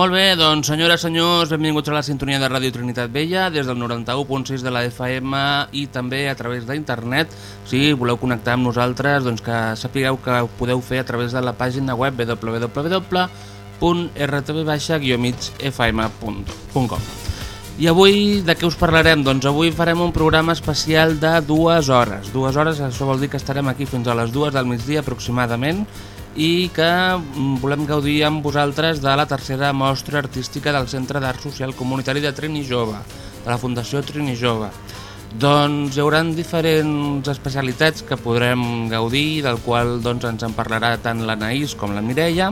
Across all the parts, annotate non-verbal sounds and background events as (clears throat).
Molt bé, doncs senyores, senyors, benvinguts a la sintonia de Ràdio Trinitat Vella des del 91.6 de la FM i també a través d'internet. Si voleu connectar amb nosaltres, doncs que sapigueu que ho podeu fer a través de la pàgina web www.rtv-migfm.com I avui de què us parlarem? Doncs avui farem un programa especial de dues hores. Dues hores, això vol dir que estarem aquí fins a les dues del migdia aproximadament i que mm, volem gaudir amb vosaltres de la tercera mostra artística del Centre d'Art Social Comunitari de Trini Jove, de la Fundació Trini Jove. Doncs hi haurà diferents especialitats que podrem gaudir, del qual doncs, ens en parlarà tant l'Anaïs com la Mireia,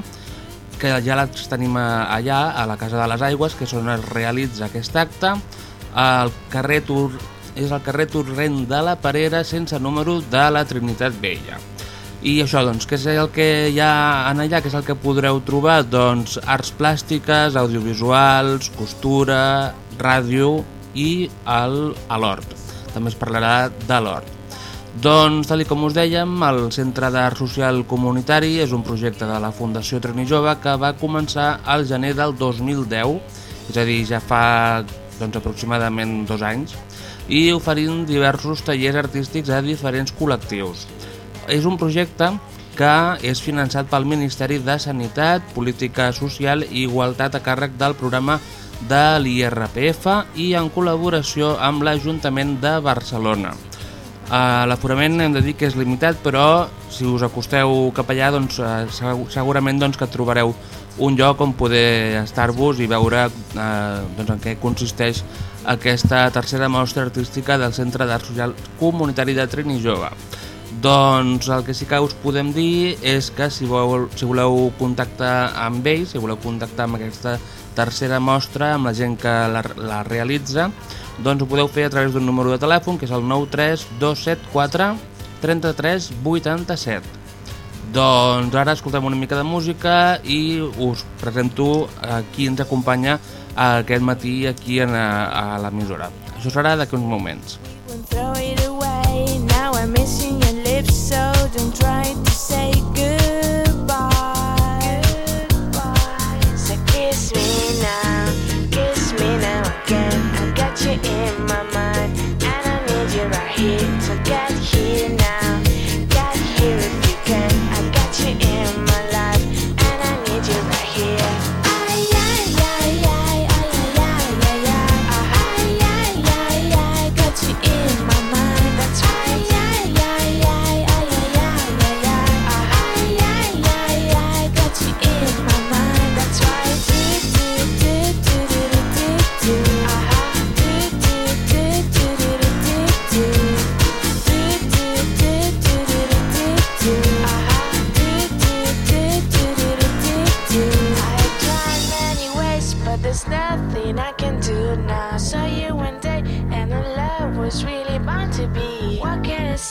que ja les tenim a- allà, a la Casa de les Aigües, que és on es realitza aquest acte. El carrer Tur... és el carrer Torrent de la Parera, sense número de la Trinitat Vella. I això, doncs, què és el que hi ha en allà? Què és el que podreu trobar? Doncs arts plàstiques, audiovisuals, costura, ràdio i el, a l'hort. També es parlarà de l'hort. Doncs, tal com us dèiem, el Centre d'Art Social Comunitari és un projecte de la Fundació Trini Jove que va començar al gener del 2010, és a dir, ja fa doncs, aproximadament dos anys, i oferint diversos tallers artístics a diferents col·lectius. És un projecte que és finançat pel Ministeri de Sanitat, Política Social i Igualtat a càrrec del programa de l'IRPF i en col·laboració amb l'Ajuntament de Barcelona. Uh, L'aforament hem de dir que és limitat, però si us acosteu cap allà doncs, segu- segurament doncs, que trobareu un lloc on poder estar-vos i veure uh, doncs, en què consisteix aquesta tercera mostra artística del Centre d'Art Social Comunitari de Trini Jove. Doncs el que sí que us podem dir és que si, vol, si voleu contactar amb ells, si voleu contactar amb aquesta tercera mostra, amb la gent que la, la realitza, doncs ho podeu fer a través d'un número de telèfon que és el 93274 3387. Doncs ara escoltem una mica de música i us presento a qui ens acompanya aquest matí aquí en, a, a l'emissora. Això serà d'aquí uns moments. and If so, then try to say goodbye.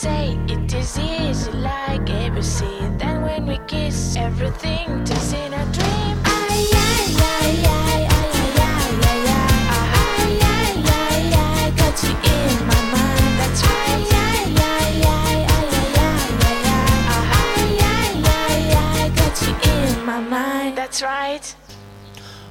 Say? It is easy like ABC. Then when we kiss, everything just in a dream. Ay, That's right.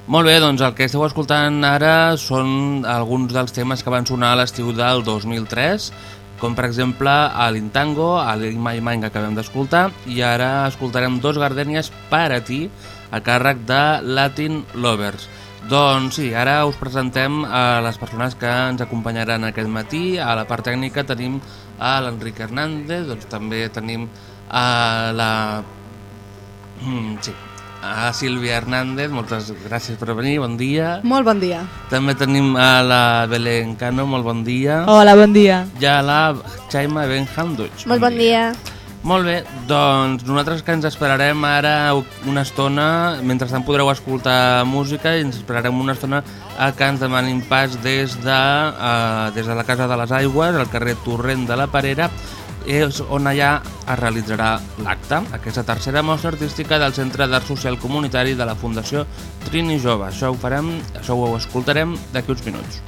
Molt bé, doncs el que esteu escoltant ara són alguns dels temes que van sonar a l'estiu del 2003, com per exemple a l'Intango, a l'Imai Manga que acabem d'escoltar, i ara escoltarem dos gardènies per a ti, a càrrec de Latin Lovers. Doncs sí, ara us presentem a les persones que ens acompanyaran aquest matí. A la part tècnica tenim a l'Enric Hernández, doncs també tenim a la... (clears throat) Sí, a Sílvia Hernández, moltes gràcies per venir, bon dia. Molt bon dia. També tenim a la Belén Cano, molt bon dia. Hola, bon dia. I a la Xaima Benhamduch. Molt bon dia. Molt bé, doncs nosaltres que ens esperarem ara una estona, mentrestant podreu escoltar música i ens esperarem una estona a que ens demanin pas des de, uh, des de la Casa de les Aigües, al carrer Torrent de la Parera, és on allà es realitzarà l'acte, aquesta tercera mostra artística del Centre d'Art Social Comunitari de la Fundació Trini Jove. Això ho farem, això ho escoltarem d'aquí uns minuts.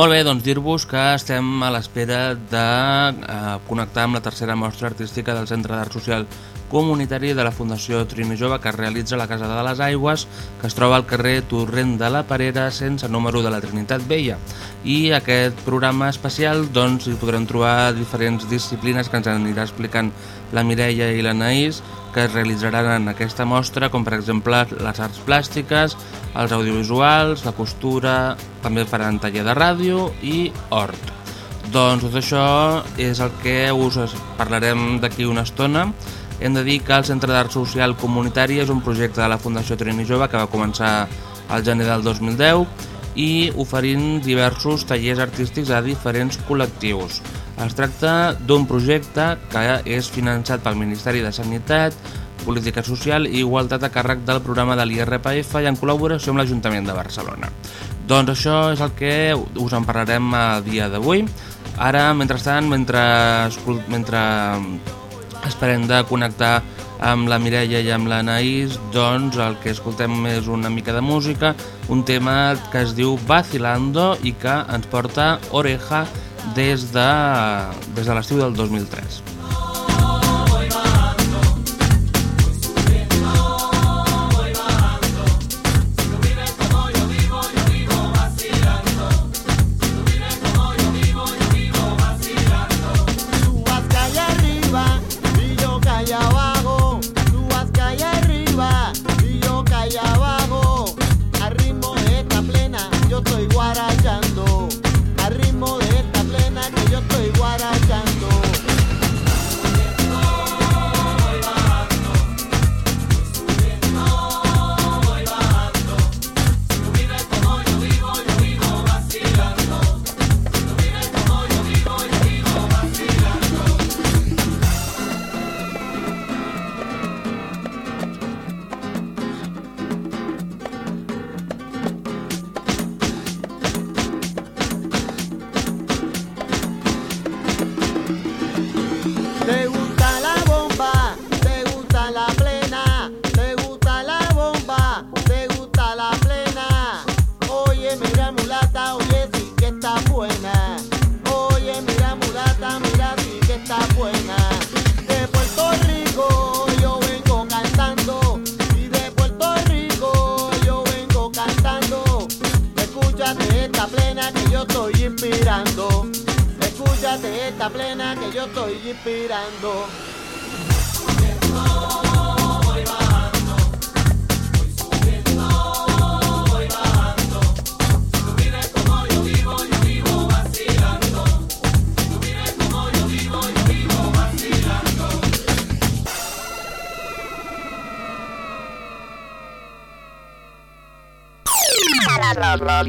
Molt bé, doncs dir-vos que estem a l'espera de eh, connectar amb la tercera mostra artística del Centre d'Art Social Comunitari de la Fundació Trini Jove que realitza la Casa de les Aigües, que es troba al carrer Torrent de la Parera sense número de la Trinitat Vella. I aquest programa especial doncs, hi podrem trobar diferents disciplines que ens anirà explicant la Mireia i l'Anaïs, que es realitzaran en aquesta mostra, com per exemple les arts plàstiques, els audiovisuals, la costura, també faran taller de ràdio i hort. Doncs tot això és el que us parlarem d'aquí una estona. Hem de dir que el Centre d'Art Social Comunitari és un projecte de la Fundació Trini Jove que va començar al gener del 2010 i oferint diversos tallers artístics a diferents col·lectius. Es tracta d'un projecte que és finançat pel Ministeri de Sanitat, Política Social i Igualtat a càrrec del programa de l'IRPF i en col·laboració amb l'Ajuntament de Barcelona. Doncs això és el que us en parlarem a dia d'avui. Ara, mentrestant, mentre, mentre esperem de connectar amb la Mireia i amb l'Anaïs, doncs el que escoltem és una mica de música, un tema que es diu Vacilando i que ens porta Oreja des de, des de l'estiu del 2003.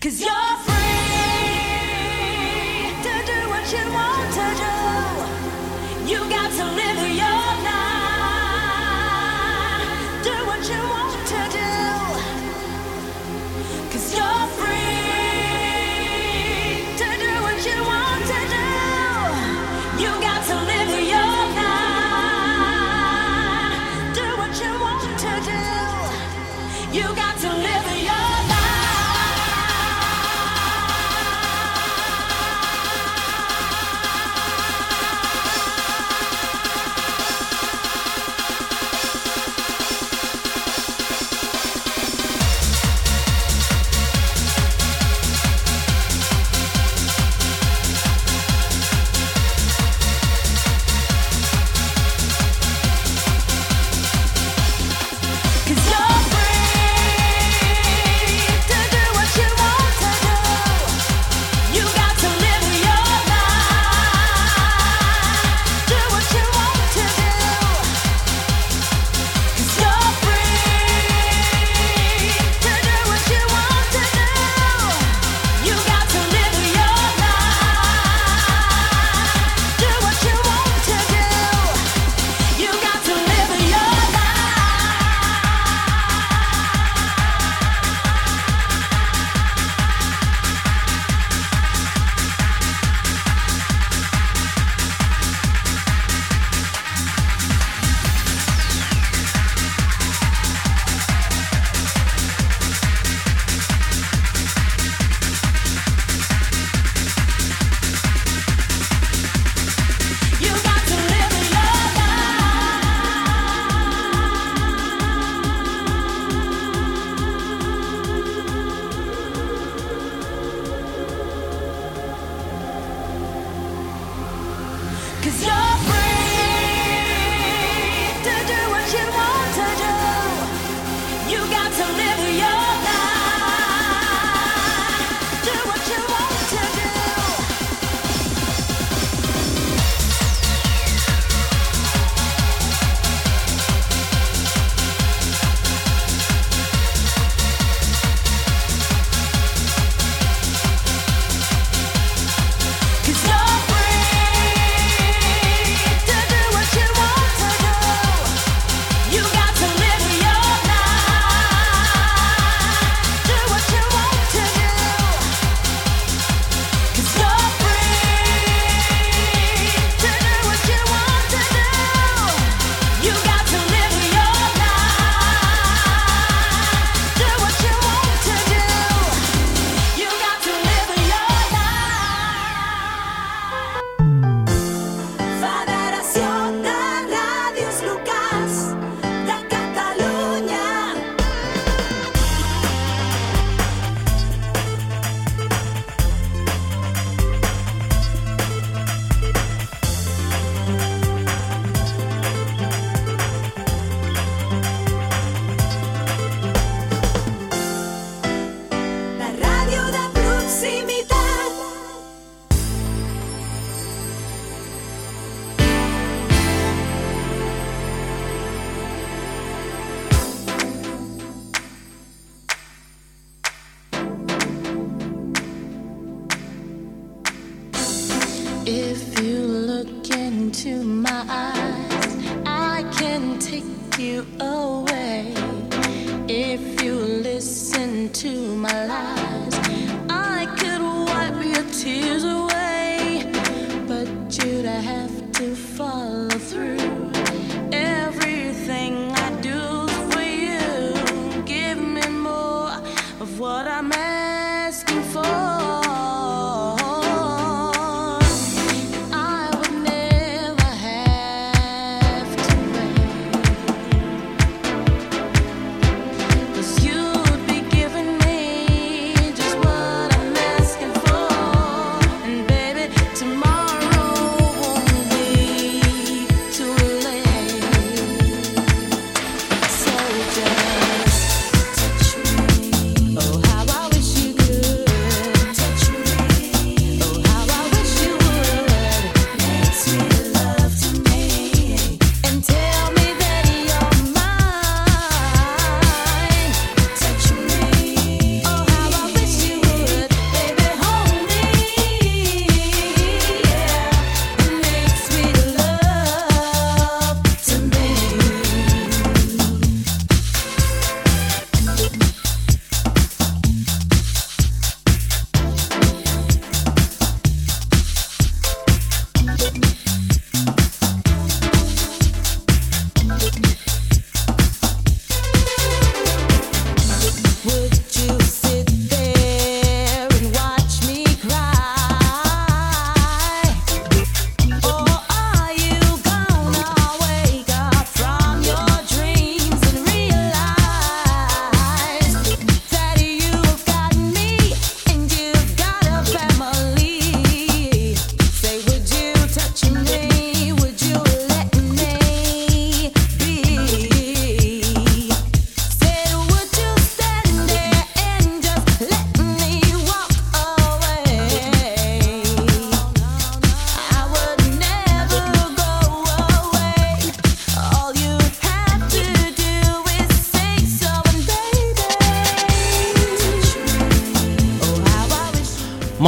Cause you're free to do what you want to do.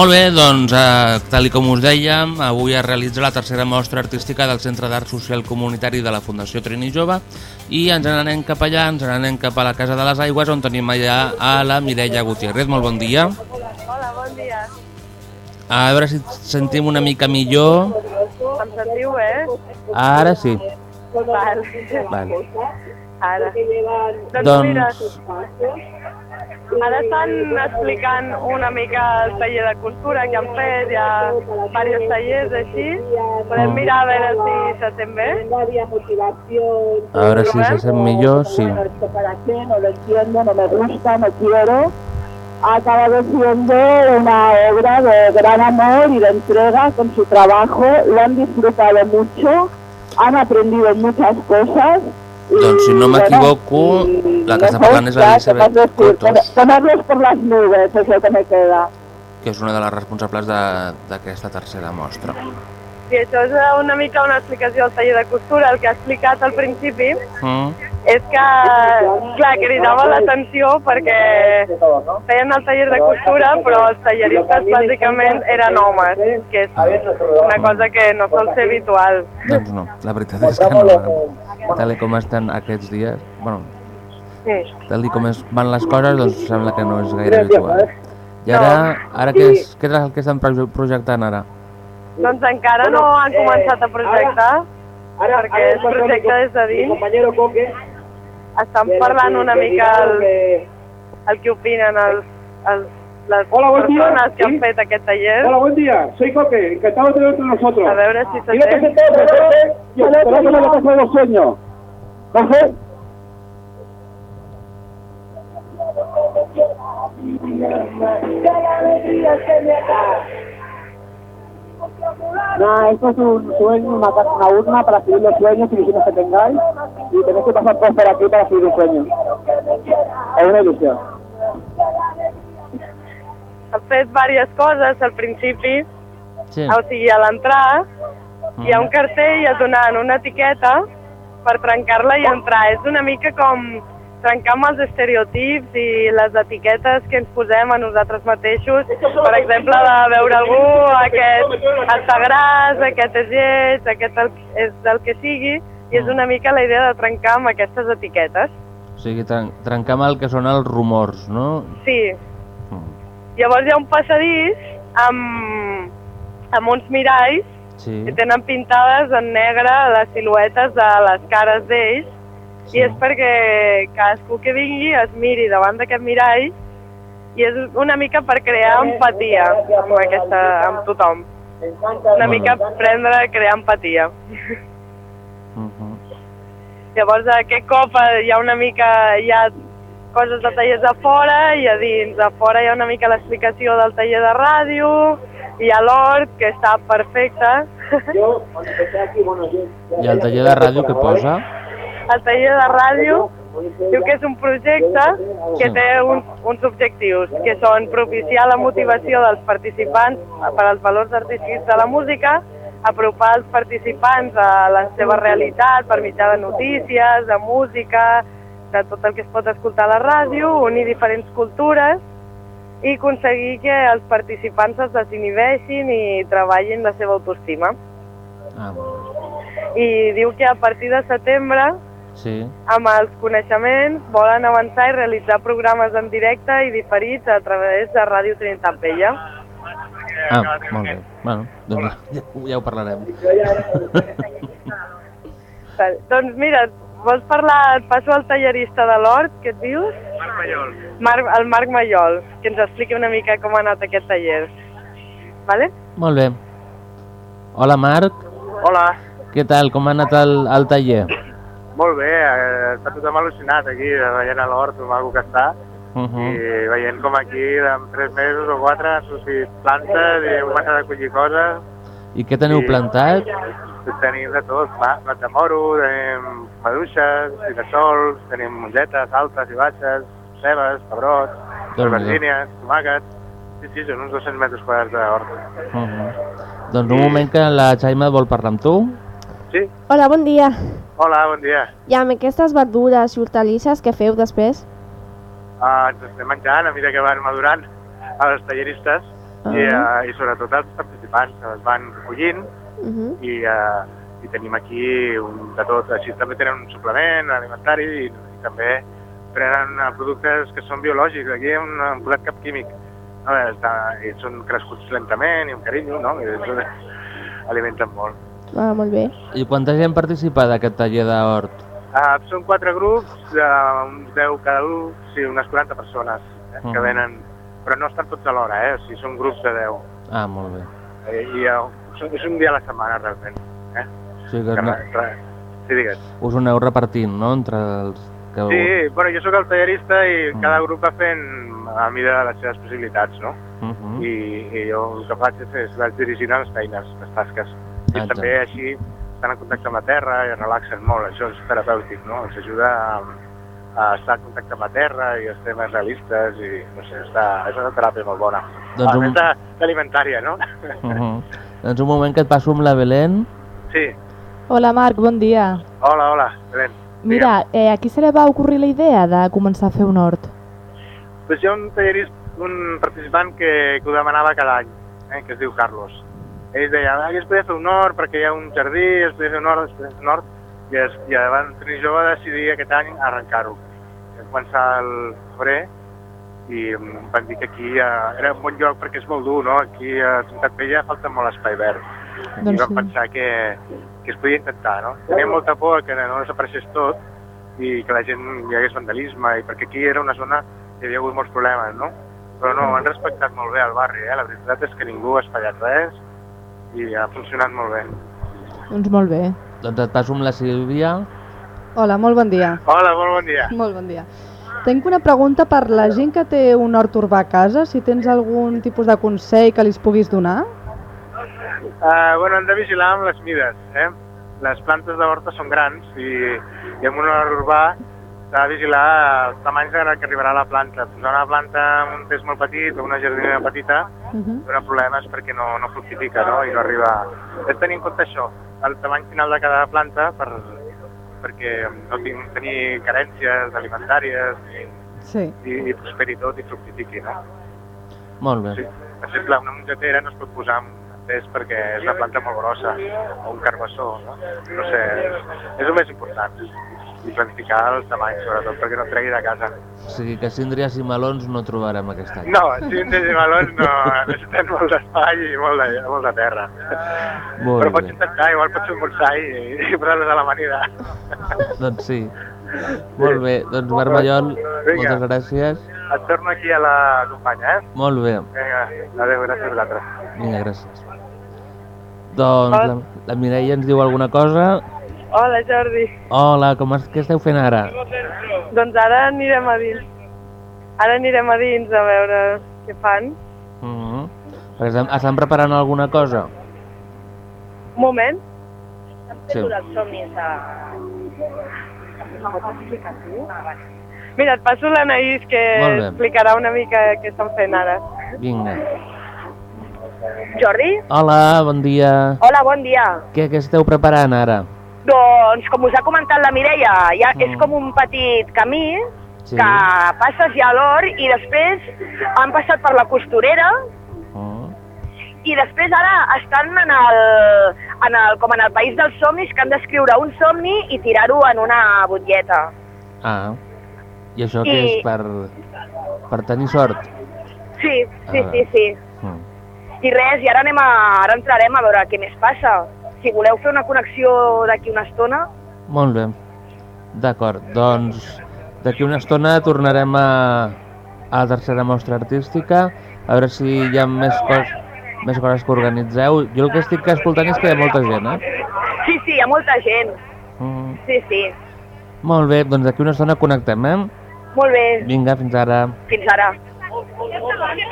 Molt bé, doncs, eh, tal com us dèiem, avui es realitza la tercera mostra artística del Centre d'Art Social Comunitari de la Fundació Trini Jove i ens n'anem cap allà, ens n'anem cap a la Casa de les Aigües on tenim allà a la Mireia Gutiérrez. Molt bon dia. Hola, bon dia. A veure si sentim una mica millor. Em sentiu bé? Ara sí. Val. Vale. Ara. Doncs, Doncs- mira, ara estan explicant una mica el taller de costura que han fet, hi ha diversos tallers així. Podem Mm. mirar a veure si se sent bé? A veure si se sent millor, sí. No lo entiendo, no me gusta, no quiero. Ha acabado siendo una obra de gran amor y de entrega con su trabajo. Lo han disfrutado mucho, han aprendido muchas cosas. Doncs si no m'equivoco, la mejor parlant és ya, ¿qué l'Elisabet más decir? Cotos. Ponerlos por las nubes es lo que me queda. que és una de les responsables d'aquesta tercera mostra. Sí, això és una mica una explicació del taller de costura. El que ha explicat al principi Mm? és que, clar, cridava l'atenció perquè feien el taller de costura, però els talleristes bàsicament eren homes, que és una cosa que no sol ser habitual. Doncs no, la veritat és que no. Tal i com estan aquests dies, bueno, Sí. tal i com es van les coses, doncs sembla que no és gaire habitual. I ara, ara què és, què és el que estan proje- projectant ara? Doncs encara no han començat a projectar, perquè es projecta des de dins. Estan parlant una mica el, el que opinen els, els, les Hola, buen día. persones que han Sí. fet aquest taller. Hola, buen día. Soy Coque, encantado de tenerte entre nosotros. A veure si se Dile que se sent. te presente y esperamos en la casa de los sueños. ¿Jorge? No, esto es un sueño, una, una urna para seguir los sueños y visiones que tengáis. Y tenéis que pasar por aquí para seguir un sueño. O una ilusión. Han fet diverses coses al principi, Sí. o sigui, a l'entrar hi ha un cartell i et donaven una etiqueta per trencar-la i entrar. És una mica com trencar amb els estereotips i les etiquetes que ens posem a nosaltres mateixos. Per exemple, de veure algú, aquest està gras, aquest és lleig, aquest és el que sigui, I és una mica la idea de trencar amb aquestes etiquetes. O sigui, tren trencar amb el que són els rumors, no? Sí. Mm. Llavors hi ha un passadís amb, amb uns miralls Sí. que tenen pintades en negre les siluetes de les cares d'ells Sí. i és perquè cadascú que vingui es miri davant d'aquest mirall i és una mica per crear empatia amb, aquesta, amb tothom. Una mica bé. aprendre a crear empatia. Mhm. Llavors aquest cop eh, hi ha una mica, hi ha coses de tallers a fora i a dins. A fora hi ha una mica l'explicació del taller de ràdio, hi ha l'hort, que està perfecte. I el taller de ràdio que posa? El taller de ràdio diu que és un projecte que té uns, uns objectius, que són propiciar la motivació dels participants per als valors artístics de la música, apropar els participants a la seva realitat per mitjà de notícies, de música, de tot el que es pot escoltar a la ràdio, unir diferents cultures i aconseguir que els participants es desinhibeixin i treballin la seva autoestima. Ah, molt I diu que a partir de setembre. Sí. amb els coneixements volen avançar i realitzar programes en directe i diferits a través de Ràdio Trinitat Vella. Ah, molt bé. Bueno, doncs ja, ja ho parlarem. (laughs) Vale. Doncs mira, vols parlar, et passo al tallerista de l'Hort, què et dius? Marc Mayol. Marc, el Marc Mayol, que ens expliqui una mica com ha anat aquest taller. Vale? Molt bé. Hola, Marc. Hola, Què tal? Com ha anat el, el taller? Molt bé, eh, està tothom al·lucinat aquí, veient l'hort, com algú que està, Uh -huh. i veient com aquí, en tres mesos o quatre, han sortit plantes i hem començat a collir coses, I què teniu Sí. plantat? tenim de tot, pla- plats de moro, tenim maduixes, girassols, tenim mongetes altes i baixes, cebes, pebrots, albergínies, tomàquets, sí, sí, són uns 200 metres quadrats d'hort. Uh -huh. Doncs un moment que la Xaima vol parlar amb tu. Sí, Hola, bon dia. hola, bon dia. I amb aquestes verdures i hortalisses, què feu després? Uh, ens estem menjant a mesura que van madurant els talleristes Ah. i, uh, i sobretot els participants els van recollint Uh -huh. i, uh, i tenim aquí un, de tot. Així també tenen un suplement alimentari i, i també prenen uh, productes que són biològics. Aquí hem, hem posat cap químic. No, està, són crescuts lentament i amb carinyo, no? I (laughs) alimenten molt. Ah, molt bé. I quanta gent participa d'aquest taller d'hort? Uh, són quatre grups, de uns 10 cada un, sí, unes 40 persones eh, que Mhm. venen, però no estan tots alhora, eh? O sigui, són grups de 10. Ah, molt bé. Eh, I uh, són- és un dia a la setmana, realment. Eh? Sigui que Que, re, re, sí, digues. us ho aneu repartint, no?, entre els que... Sí, bueno, jo sóc el tallerista i Mm. cada grup va fent a mida de les seves possibilitats, no? Uh -huh. I, i jo el que faig és, és vaig dirigint a les feines, les tasques. I Ah, també així estan en contacte amb la terra i es relaxen molt, això és terapèutic, no? Els ajuda a, a estar en contacte amb la terra i a ser més realistes i, no sé, està, és una teràpia molt bona. Doncs a un- més d'alimentària, no? (laughs) Uh -huh. Doncs un moment que et passo amb la Belén. Sí, Hola Marc, bon dia. hola, hola, Belén. Mira, eh, a qui se li va ocorrir la idea de començar a fer un hort? Pues hi ha un tallerista, un participant que, que ho demanava cada any, eh, que es diu Carlos. Ell deia, ah, es podria fer un hort perquè hi ha un jardí, es podria fer un hort, es podria fer un hort, i, es, i abans tenir jove decidir aquest any arrencar-ho. Vam començar el febrer i mm, van dir que aquí eh, era un bon lloc perquè és molt dur, no? Aquí a Ciutat Vella falta molt espai verd. I Doncs vam sí. pensar que, que es podia intentar, no? Teníem molta por que no desapareixés tot i que la gent hi hagués vandalisme, i perquè aquí era una zona que hi havia hagut molts problemes, no? Però no, han respectat molt bé el barri, eh? La veritat és que ningú ha espatllat res i ha funcionat molt bé. Doncs molt bé. Doncs et passo amb la Sílvia. Hola, molt bon dia. Hola, molt bon dia. Molt bon dia. Tenc una pregunta per la gent que té un hort urbà a casa, si tens algun tipus de consell que li puguis donar. Uh, bueno, hem de vigilar amb les mides, eh? Les plantes d'horta són grans i, i en un hort urbà s'ha de vigilar els tamanys que arribarà la planta. Posar una planta amb un pes molt petit o una jardinera petita Uh -huh. dona problemes perquè no, no fructifica no? i no arriba... De tenir en compte això, el tamany final de cada planta per, perquè no tinc, tenir carències alimentàries i, Sí. i, i prosperi tot i fructifiqui. No? Molt bé. Sí. Per exemple, una mongetera no es pot posar amb és perquè és una planta molt grossa, o un carbassó, no? No sé, és, és el més important. I planificar els tamanys, sobretot, perquè no et tregui de casa. O sigui que síndries i melons no trobarem aquest any. No, cintes i melons no, necessiten molt d'espai i molt de, molt de terra. Molt Però pots bé. intentar, igual pots fer un bonsai i, i posar-los a l'amanida. Doncs sí. Molt bé, doncs Marmallol, Vinga. moltes gràcies. Et torno aquí a la companya, eh? Molt bé, Vinga, adéu, gràcies a vosaltres. vinga, gràcies. Doncs la, la Mireia ens diu alguna cosa. Hola, Jordi. Hola, com es, què esteu fent ara? Doncs ara anirem a dins. Ara anirem a dins a veure què fan. Mm -hmm. Estan, estan preparant alguna cosa? Un moment. Sí. els somnis a... Mira, et passo l'Anaïs que explicarà una mica què estan fent ara. Vinga. Jordi? Hola, bon dia. Hola, bon dia. Què, què esteu preparant ara? Doncs, com us ha comentat la Mireia, ja és com un petit camí Sí. que passes ja a l'or i després han passat per la costurera Oh. i després ara estan en el, en el, com en el país dels somnis que han d'escriure un somni i tirar-ho en una butlleta. Ah. I això I- és per, per tenir sort? Sí, sí, Ah. sí, sí. Mm. I res, i ara, anem a, ara entrarem a veure què més passa. Si voleu fer una connexió d'aquí una estona, Molt bé. D'acord, doncs d'aquí una estona tornarem a, a la tercera mostra artística, a veure si hi ha més, cos, més coses que organitzeu. Jo el que estic escoltant és que hi ha molta gent, eh? sí, sí, hi ha molta gent. Mm. Sí, sí. Molt bé, doncs d'aquí una estona connectem, eh? Molt bé, Vinga, fins ara. fins ara.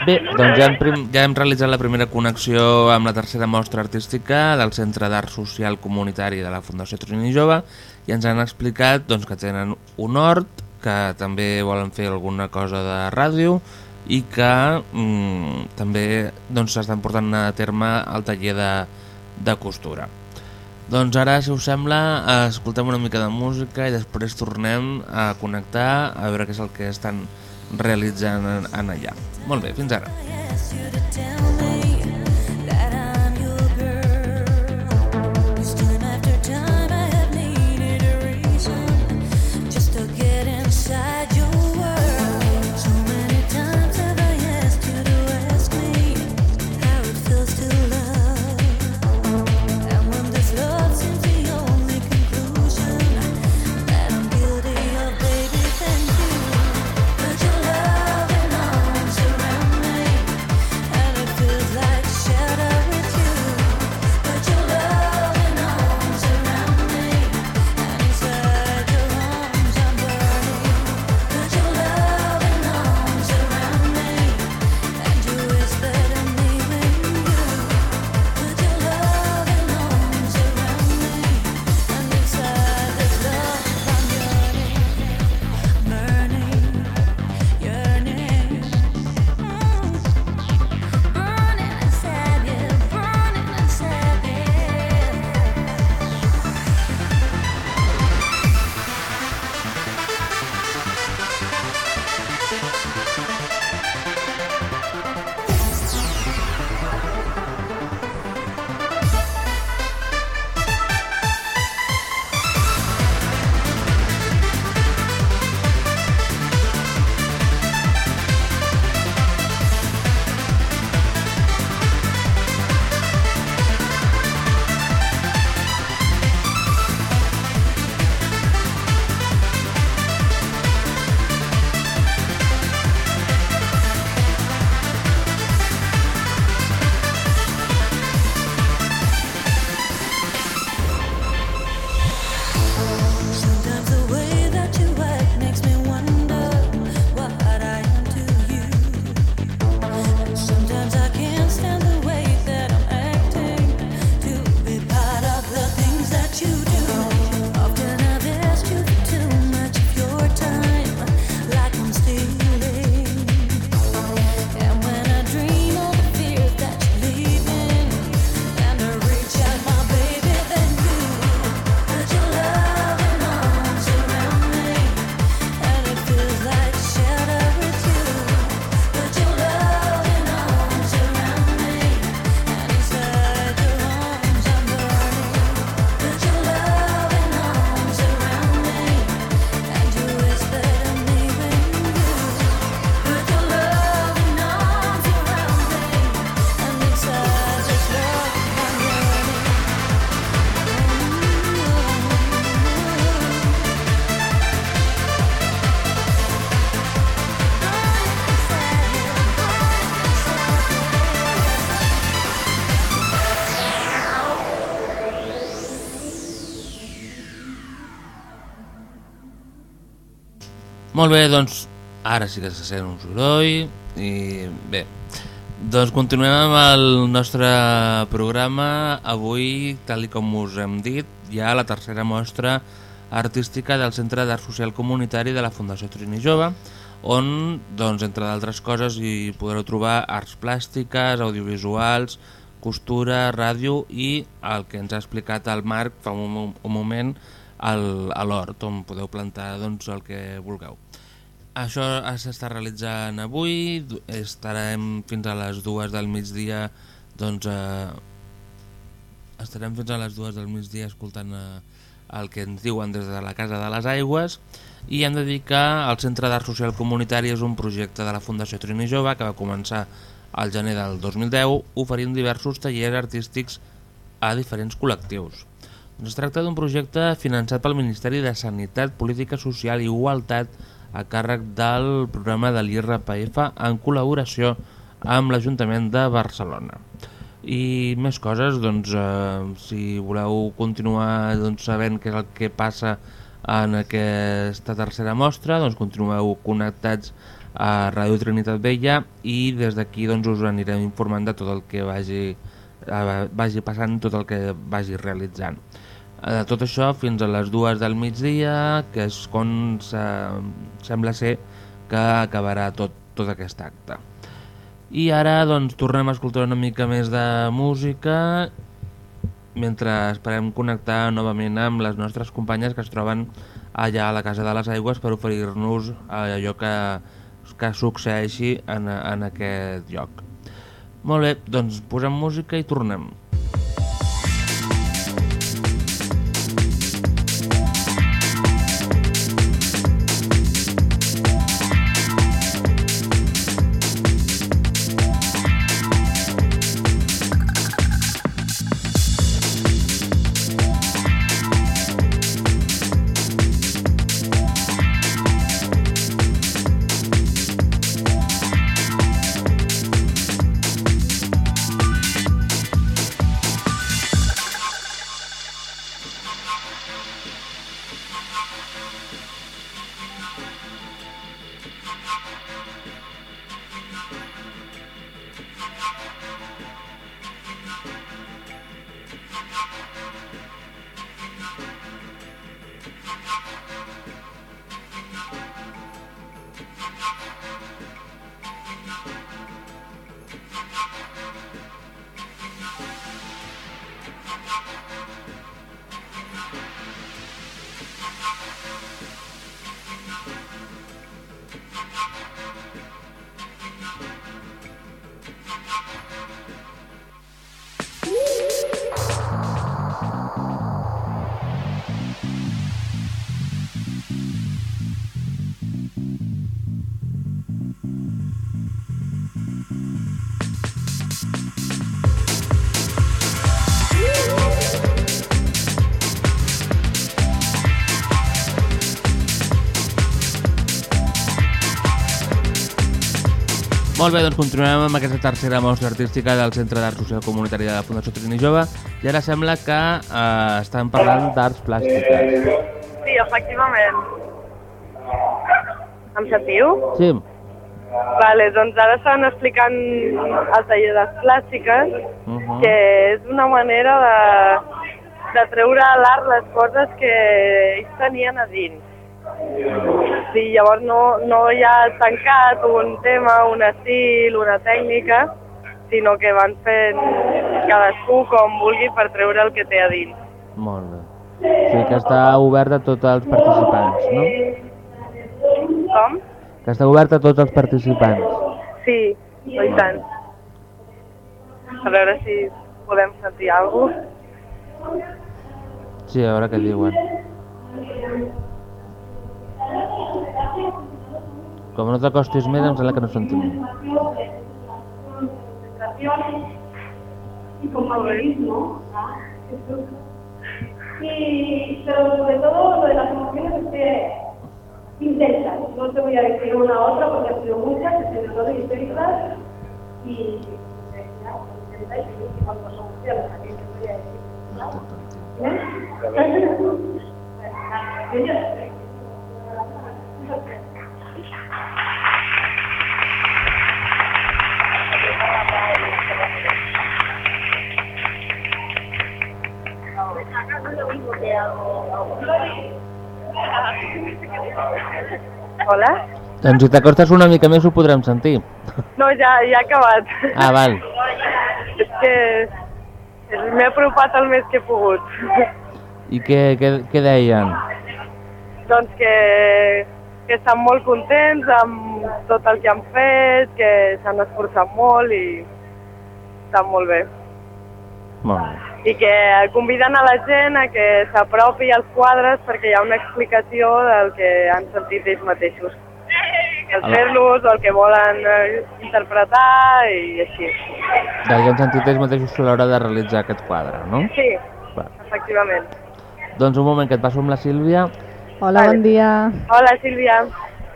Bé, doncs ja hem, ja hem realitzat la primera connexió amb la tercera mostra artística del Centre d'Art Social Comunitari de la Fundació Trini Jove i ens han explicat doncs, que tenen un hort, que també volen fer alguna cosa de ràdio i que mm, també doncs, s'estan portant a terme el taller de, de costura. Doncs ara, si us sembla, escoltem una mica de música i després tornem a connectar a veure què és el que estan realitzant en, en allà. Molt bé, fins ara. Molt bé, doncs ara sí que se sent un soroll i bé, doncs continuem amb el nostre programa. Avui, tal com us hem dit, hi ha la tercera mostra artística del Centre d'Art Social Comunitari de la Fundació Trini Jove, on, doncs, entre d'altres coses, hi podreu trobar arts plàstiques, audiovisuals, costura, ràdio i el que ens ha explicat el Marc fa un, un moment al, a l'hort, on podeu plantar doncs, el que vulgueu. Això s'està realitzant avui, estarem fins a les dues del migdia, doncs eh, estarem fins a les dues del migdia escoltant eh, el que ens diuen des de la Casa de les Aigües i hem de dir que el Centre d'Art Social Comunitari és un projecte de la Fundació Trini Jove que va començar al gener del 2010 oferint diversos tallers artístics a diferents col·lectius. Es tracta d'un projecte finançat pel Ministeri de Sanitat, Política Social i Igualtat a càrrec del programa de l'IRPF en col·laboració amb l'Ajuntament de Barcelona. I més coses, doncs, eh, si voleu continuar doncs, sabent què és el que passa en aquesta tercera mostra, doncs continueu connectats a Ràdio Trinitat Vella i des d'aquí doncs, us anirem informant de tot el que vagi, eh, vagi passant, tot el que vagi realitzant. Eh, tot això fins a les dues del migdia, que és quan se, sembla ser que acabarà tot, tot aquest acte. I ara doncs, tornem a escoltar una mica més de música mentre esperem connectar novament amb les nostres companyes que es troben allà a la Casa de les Aigües per oferir-nos allò que, que succeeixi en, en aquest lloc. Molt bé, doncs posem música i tornem. Amb aquesta tercera mostra artística del Centre d'Art Social Comunitari de la Fundació Trini Jove i ara sembla que eh, estan parlant d'arts plàstiques. Sí, efectivament. Em sentiu? Sí, Vale, doncs ara estan explicant el taller d'arts plàstiques, uh -huh. que és una manera de, de treure a l'art les coses que ells tenien a dins. Sí, llavors no, no hi ha tancat un tema, un estil, una tècnica, sinó que van fent cadascú com vulgui per treure el que té a dins. molt bé. O sigui que està obert a tots els participants, no? Com? Que està obert a tots els participants. Sí, oh, i tant. A veure si podem sentir alguna cosa. Sí, a veure què diuen. Com no t'acostis més, em sembla que no sentim. y compañerismo. Y, pero sobre todo lo de las emociones es que intensas. No te voy a decir una a otra porque han sido muchas, sobre todo históricas y intentáis y cuando son opciones, aquí te voy a decir. ¿Eh? (laughs) Hola? Doncs si t'acostes una mica més ho podrem sentir. No, ja, ja ha acabat. Ah, val. És que m'he apropat el més que he pogut. I què, què, què deien? Doncs que que estan molt contents amb tot el que han fet, que s'han esforçat molt i estan molt bé. Molt bé. I que conviden a la gent a que s'apropi als quadres perquè hi ha una explicació del que han sentit ells mateixos. El fer-los o el que volen eh, interpretar i així. Del que han sentit ells mateixos a l'hora de realitzar aquest quadre, no? Sí, Va. efectivament. Doncs un moment que et passo amb la Sílvia. Hola, bon dia. Hola, Sílvia.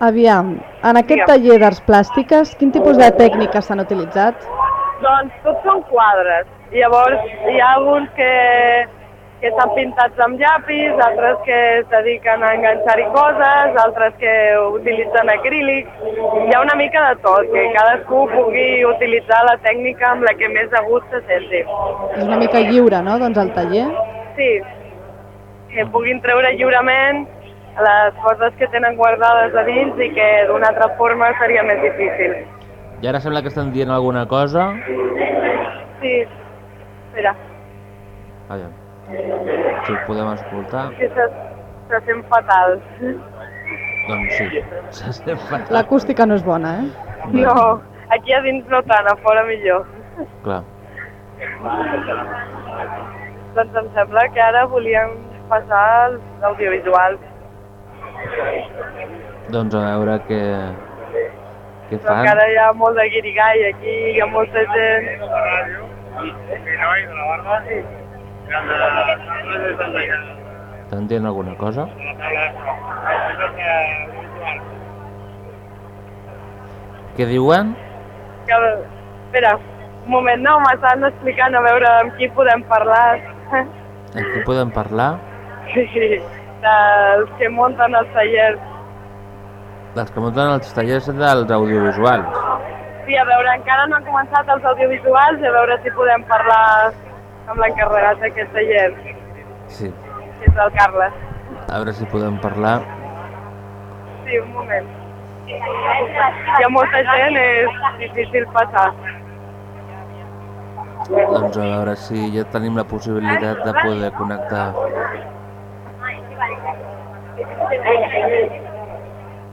Aviam, en aquest Digue'm. taller d'arts plàstiques, quin tipus de tècniques s'han utilitzat? Doncs tots són quadres. Llavors hi ha alguns que, que estan pintats amb llapis, altres que es dediquen a enganxar-hi coses, altres que utilitzen acrílic. Hi ha una mica de tot, que cadascú pugui utilitzar la tècnica amb la que més a gust se senti. És una mica lliure, no?, doncs el taller. Sí, que puguin treure lliurement les coses que tenen guardades a dins i que d'una altra forma seria més difícil. I ara sembla que estan dient alguna cosa. Sí, espera, Aviam. Si ho podem escoltar. que se, se sent fatal. Doncs sí, (laughs) se sent fatal. L'acústica no és bona, eh? No, aquí a dins no tant, a fora millor. Clar. Doncs em sembla que ara volíem passar als audiovisuals. Doncs a veure què, què fan. encara hi ha molt de guirigai aquí, hi ha molta gent. Dient alguna cosa? Què diuen? Que, espera, un moment, no, m'estan explicant a veure amb qui podem parlar. Aquí podem parlar Sí, dels que munten els tallers. dels que munten els tallers dels audiovisuals. Sí, a veure, encara no han començat els audiovisuals i a veure si podem parlar amb l'encarregat d'aquest taller, Sí, que és el Carles. a veure si podem parlar. Sí, un moment. Hi ha molta gent, és difícil passar. Doncs a veure si ja tenim la possibilitat de poder connectar.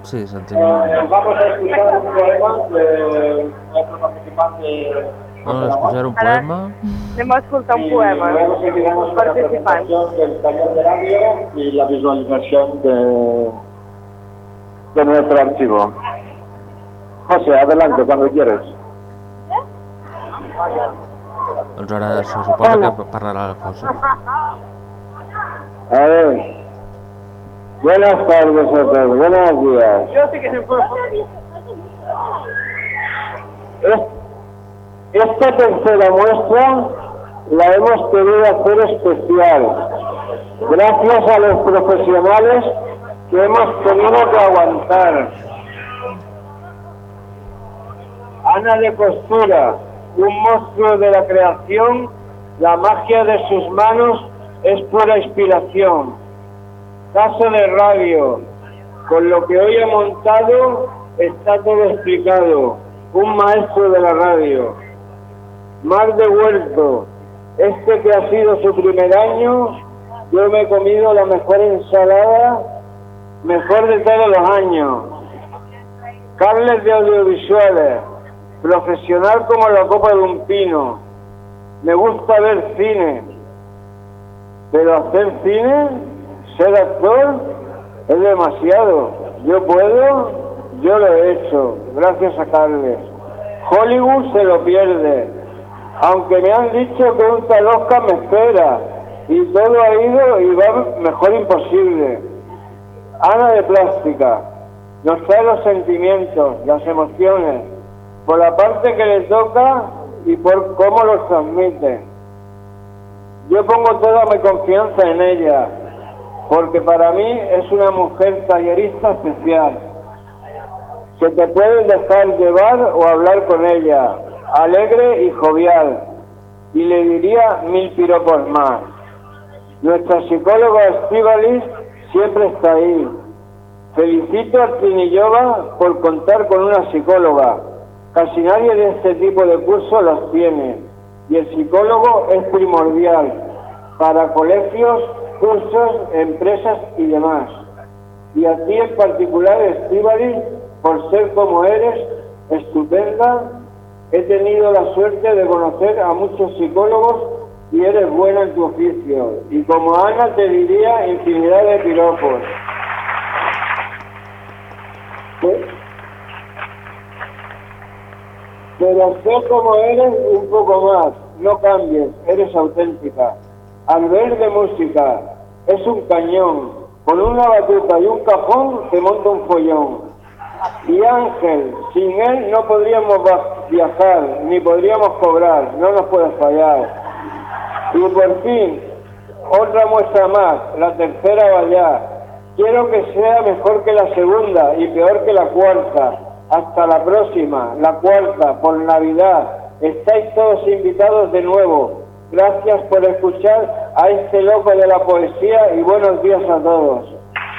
Sí, sentim... Vamos a escuchar un poema de nuestro participante. Vamos a escuchar un poema. Anem a escoltar un poema. Luego seguiremos con la Participants. presentación del taller de radio y la visualización de, de nuestro archivo. José, adelante cuando quieres. Doncs ara se suposa que parlarà la cosa. A ver. Buenas tardes a todos, buenos días. Yo sí que se Esta tercera muestra la hemos querido hacer especial, gracias a los profesionales que hemos tenido que aguantar. Ana de Costura, un monstruo de la creación, la magia de sus manos es pura inspiración. Caso de radio, con lo que hoy he montado está todo explicado. Un maestro de la radio. Mar de Huerto, este que ha sido su primer año, yo me he comido la mejor ensalada, mejor de todos los años. Carles de Audiovisuales, profesional como la copa de un pino. Me gusta ver cine, pero hacer cine, ser actor, es demasiado. Yo puedo, yo lo he hecho, gracias a Carles. Hollywood se lo pierde, aunque me han dicho que un tal Oscar me espera, y todo ha ido y va mejor imposible. Ana de Plástica, nos trae los sentimientos, las emociones, por la parte que le toca y por cómo los transmite. Yo pongo toda mi confianza en ella, porque para mí es una mujer tallerista especial, que te puedes dejar llevar o hablar con ella, alegre y jovial, y le diría mil piropos más. Nuestra psicóloga Estivalis siempre está ahí. Felicito a Trinillova por contar con una psicóloga. Casi nadie de este tipo de cursos las tiene. Y el psicólogo es primordial para colegios, cursos, empresas y demás. Y a ti en particular, Estivalis, por ser como eres, estupenda, he tenido la suerte de conocer a muchos psicólogos y eres buena en tu oficio. Y como Ana te diría infinidad de piropos. Pero sé como eres un poco más, no cambies, eres auténtica. Al ver de música, es un cañón, con una batuta y un cajón te monta un follón. Y Ángel, sin él no podríamos viajar, ni podríamos cobrar, no nos puedes fallar. Y por fin, otra muestra más, la tercera vaya. Quiero que sea mejor que la segunda y peor que la cuarta. Hasta la próxima, la cuarta, por Navidad. Estáis todos invitados de nuevo. Gracias por escuchar a este loco de la poesía y buenos días a todos.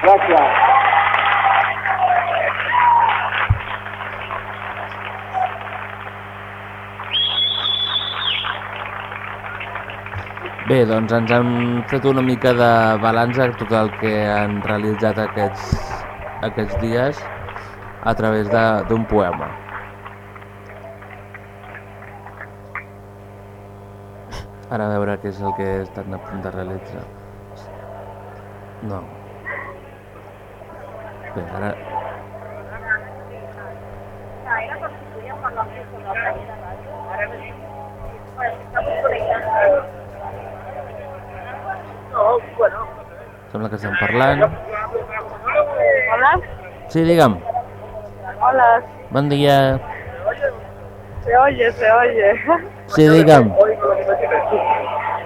Gracias. Bé, doncs ens hem fet una mica de balanç de tot el que han realitzat aquests, aquests dies a través d'un poema. Ara a veure què és el que estan a punt de realitzar. No. Bé, ara... Sembla que estem parlant. Hola, Sí, digue'm. hola, Bon dia. Se oye, se oye. Sí, digue'm.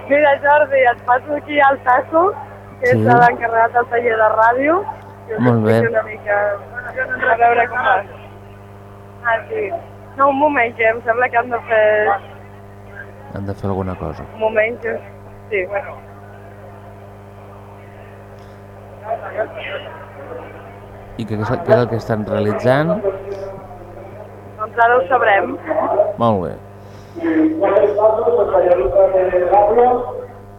Mira, Jordi, et passo aquí al Tasso, que Sí. és l'encarregat del taller de ràdio. que us Molt bé. Una mica, a veure com va. Ah, sí. No, un moment, que em sembla que han de fer... Han de fer alguna cosa. Un moment, que... Sí, bueno. I què, és- què és el que estan realitzant? Doncs ara ho sabrem. Molt bé.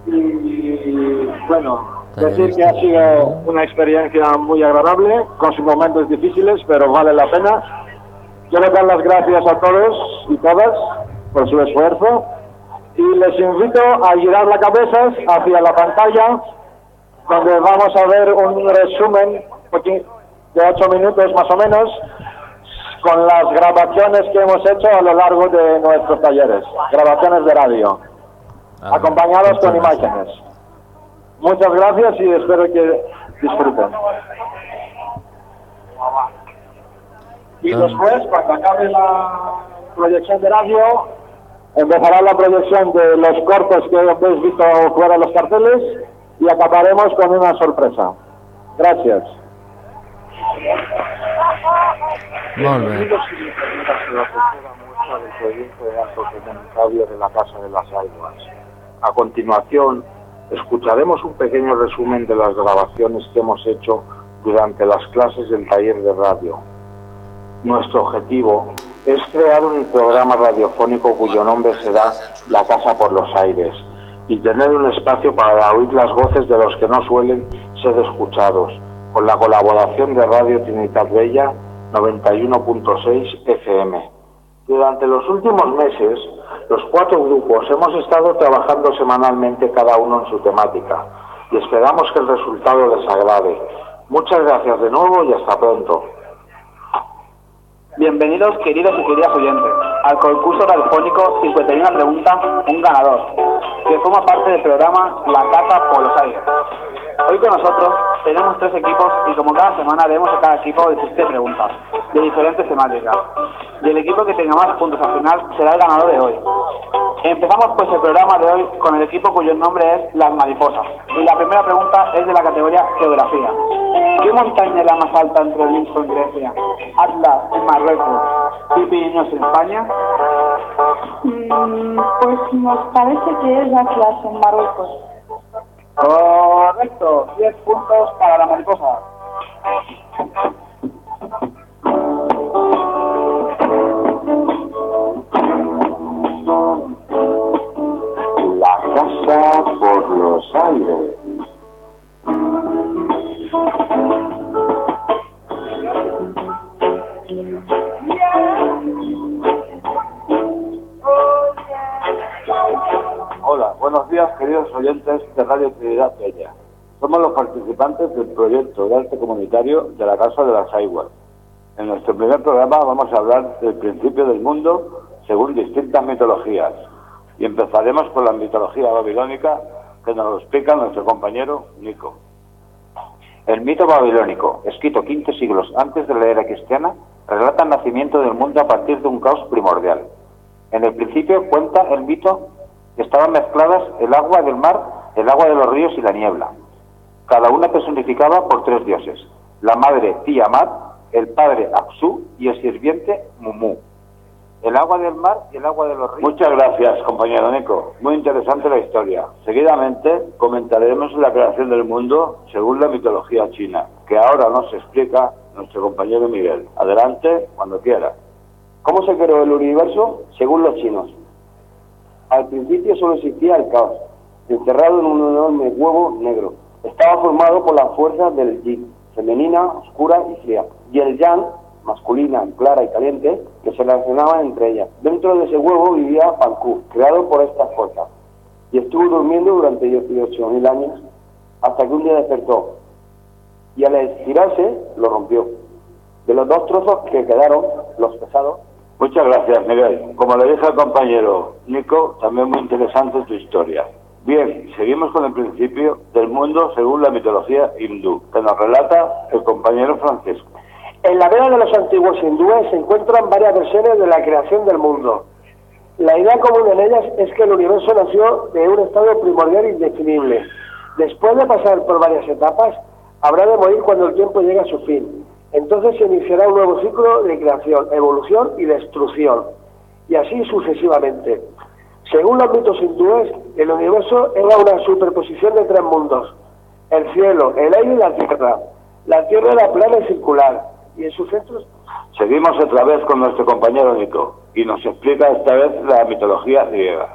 Y bueno, decir que ha sido una experiencia muy agradable, con sus momentos difíciles, pero vale la pena. Quiero dar las gracias a todos y todas por su esfuerzo y les invito a girar la cabeza hacia la pantalla donde vamos a ver un resumen de ocho minutos más o menos con las grabaciones que hemos hecho a lo largo de nuestros talleres, grabaciones de radio, acompañados con imágenes. Muchas gracias y espero que disfruten. Y después, cuando acabe la proyección de radio, empezará la proyección de los cortos que habéis visto fuera de los carteles y acabaremos con una sorpresa. Gracias. Molt bé. del proyecto de comunitario de la Casa de las Aguas. A continuación, escucharemos un pequeño resumen de las grabaciones que hemos hecho durante las clases del taller de radio. Nuestro objetivo es crear un programa radiofónico cuyo nombre será La Casa por los Aires y tener un espacio para oír las voces de los que no suelen ser escuchados, con la colaboración de Radio Trinidad Bella 91.6 FM. Durante los últimos meses, los cuatro grupos hemos estado trabajando semanalmente cada uno en su temática y esperamos que el resultado les agrade. Muchas gracias de nuevo y hasta pronto. Bienvenidos queridos y queridas oyentes al concurso radiofónico 51 preguntas, un ganador, que forma parte del programa La Casa por los Aires. Hoy con nosotros tenemos tres equipos y como cada semana haremos a cada equipo 17 preguntas de diferentes temáticas. Y el equipo que tenga más puntos al final será el ganador de hoy. Empezamos pues el programa de hoy con el equipo cuyo nombre es Las Mariposas. Y la primera pregunta es de la categoría Geografía. ¿Qué montaña es la más alta entre el Limpo en Grecia, Atlas en Marruecos y Pirineos en España? Mm, pues nos parece que es Atlas en Marruecos. Correcto, 10 puntos para la mariposa. La casa por los aires. Buenos días queridos oyentes de Radio Trinidad Bella. Somos los participantes del proyecto de arte comunitario de la Casa de las Aguas. En nuestro primer programa vamos a hablar del principio del mundo según distintas mitologías. Y empezaremos por la mitología babilónica que nos lo explica nuestro compañero Nico. El mito babilónico, escrito 15 siglos antes de la era cristiana, relata el nacimiento del mundo a partir de un caos primordial. En el principio cuenta el mito estaban mezcladas el agua del mar, el agua de los ríos y la niebla. Cada una personificaba por tres dioses, la madre Tiamat, el padre Apsu y el sirviente Mumu. El agua del mar y el agua de los ríos. Muchas gracias, compañero Nico. Muy interesante la historia. Seguidamente comentaremos la creación del mundo según la mitología china, que ahora nos explica nuestro compañero Miguel. Adelante, cuando quiera. ¿Cómo se creó el universo según los chinos? Al principio solo existía el caos, encerrado en un enorme huevo negro. Estaba formado por las fuerzas del yin, femenina, oscura y fría, y el yang, masculina, clara y caliente, que se relacionaban entre ellas. Dentro de ese huevo vivía Panku, creado por estas fuerzas, y estuvo durmiendo durante 18.000 años, hasta que un día despertó, y al estirarse lo rompió. De los dos trozos que quedaron, los pesados, Muchas gracias, Miguel. Como le dije al compañero Nico, también muy interesante tu historia. Bien, seguimos con el principio del mundo según la mitología hindú, que nos relata el compañero Francisco. En la Veda de los antiguos hindúes se encuentran varias versiones de la creación del mundo. La idea común en ellas es que el universo nació de un estado primordial indefinible. Después de pasar por varias etapas, habrá de morir cuando el tiempo llegue a su fin. Entonces se iniciará un nuevo ciclo de creación, evolución y destrucción. Y así sucesivamente. Según los mitos hindúes, el universo era una superposición de tres mundos. El cielo, el aire y la tierra. La tierra era plana y circular. Y en su centro Seguimos otra vez con nuestro compañero Nico y nos explica esta vez la mitología griega.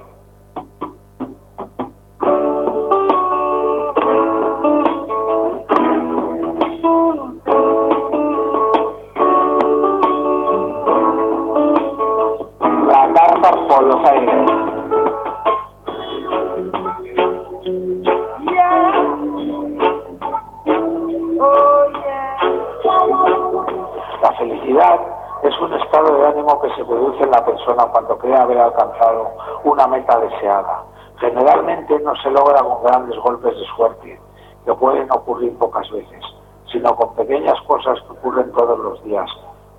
Haber alcanzado una meta deseada. Generalmente no se logra con grandes golpes de suerte, que pueden ocurrir pocas veces, sino con pequeñas cosas que ocurren todos los días.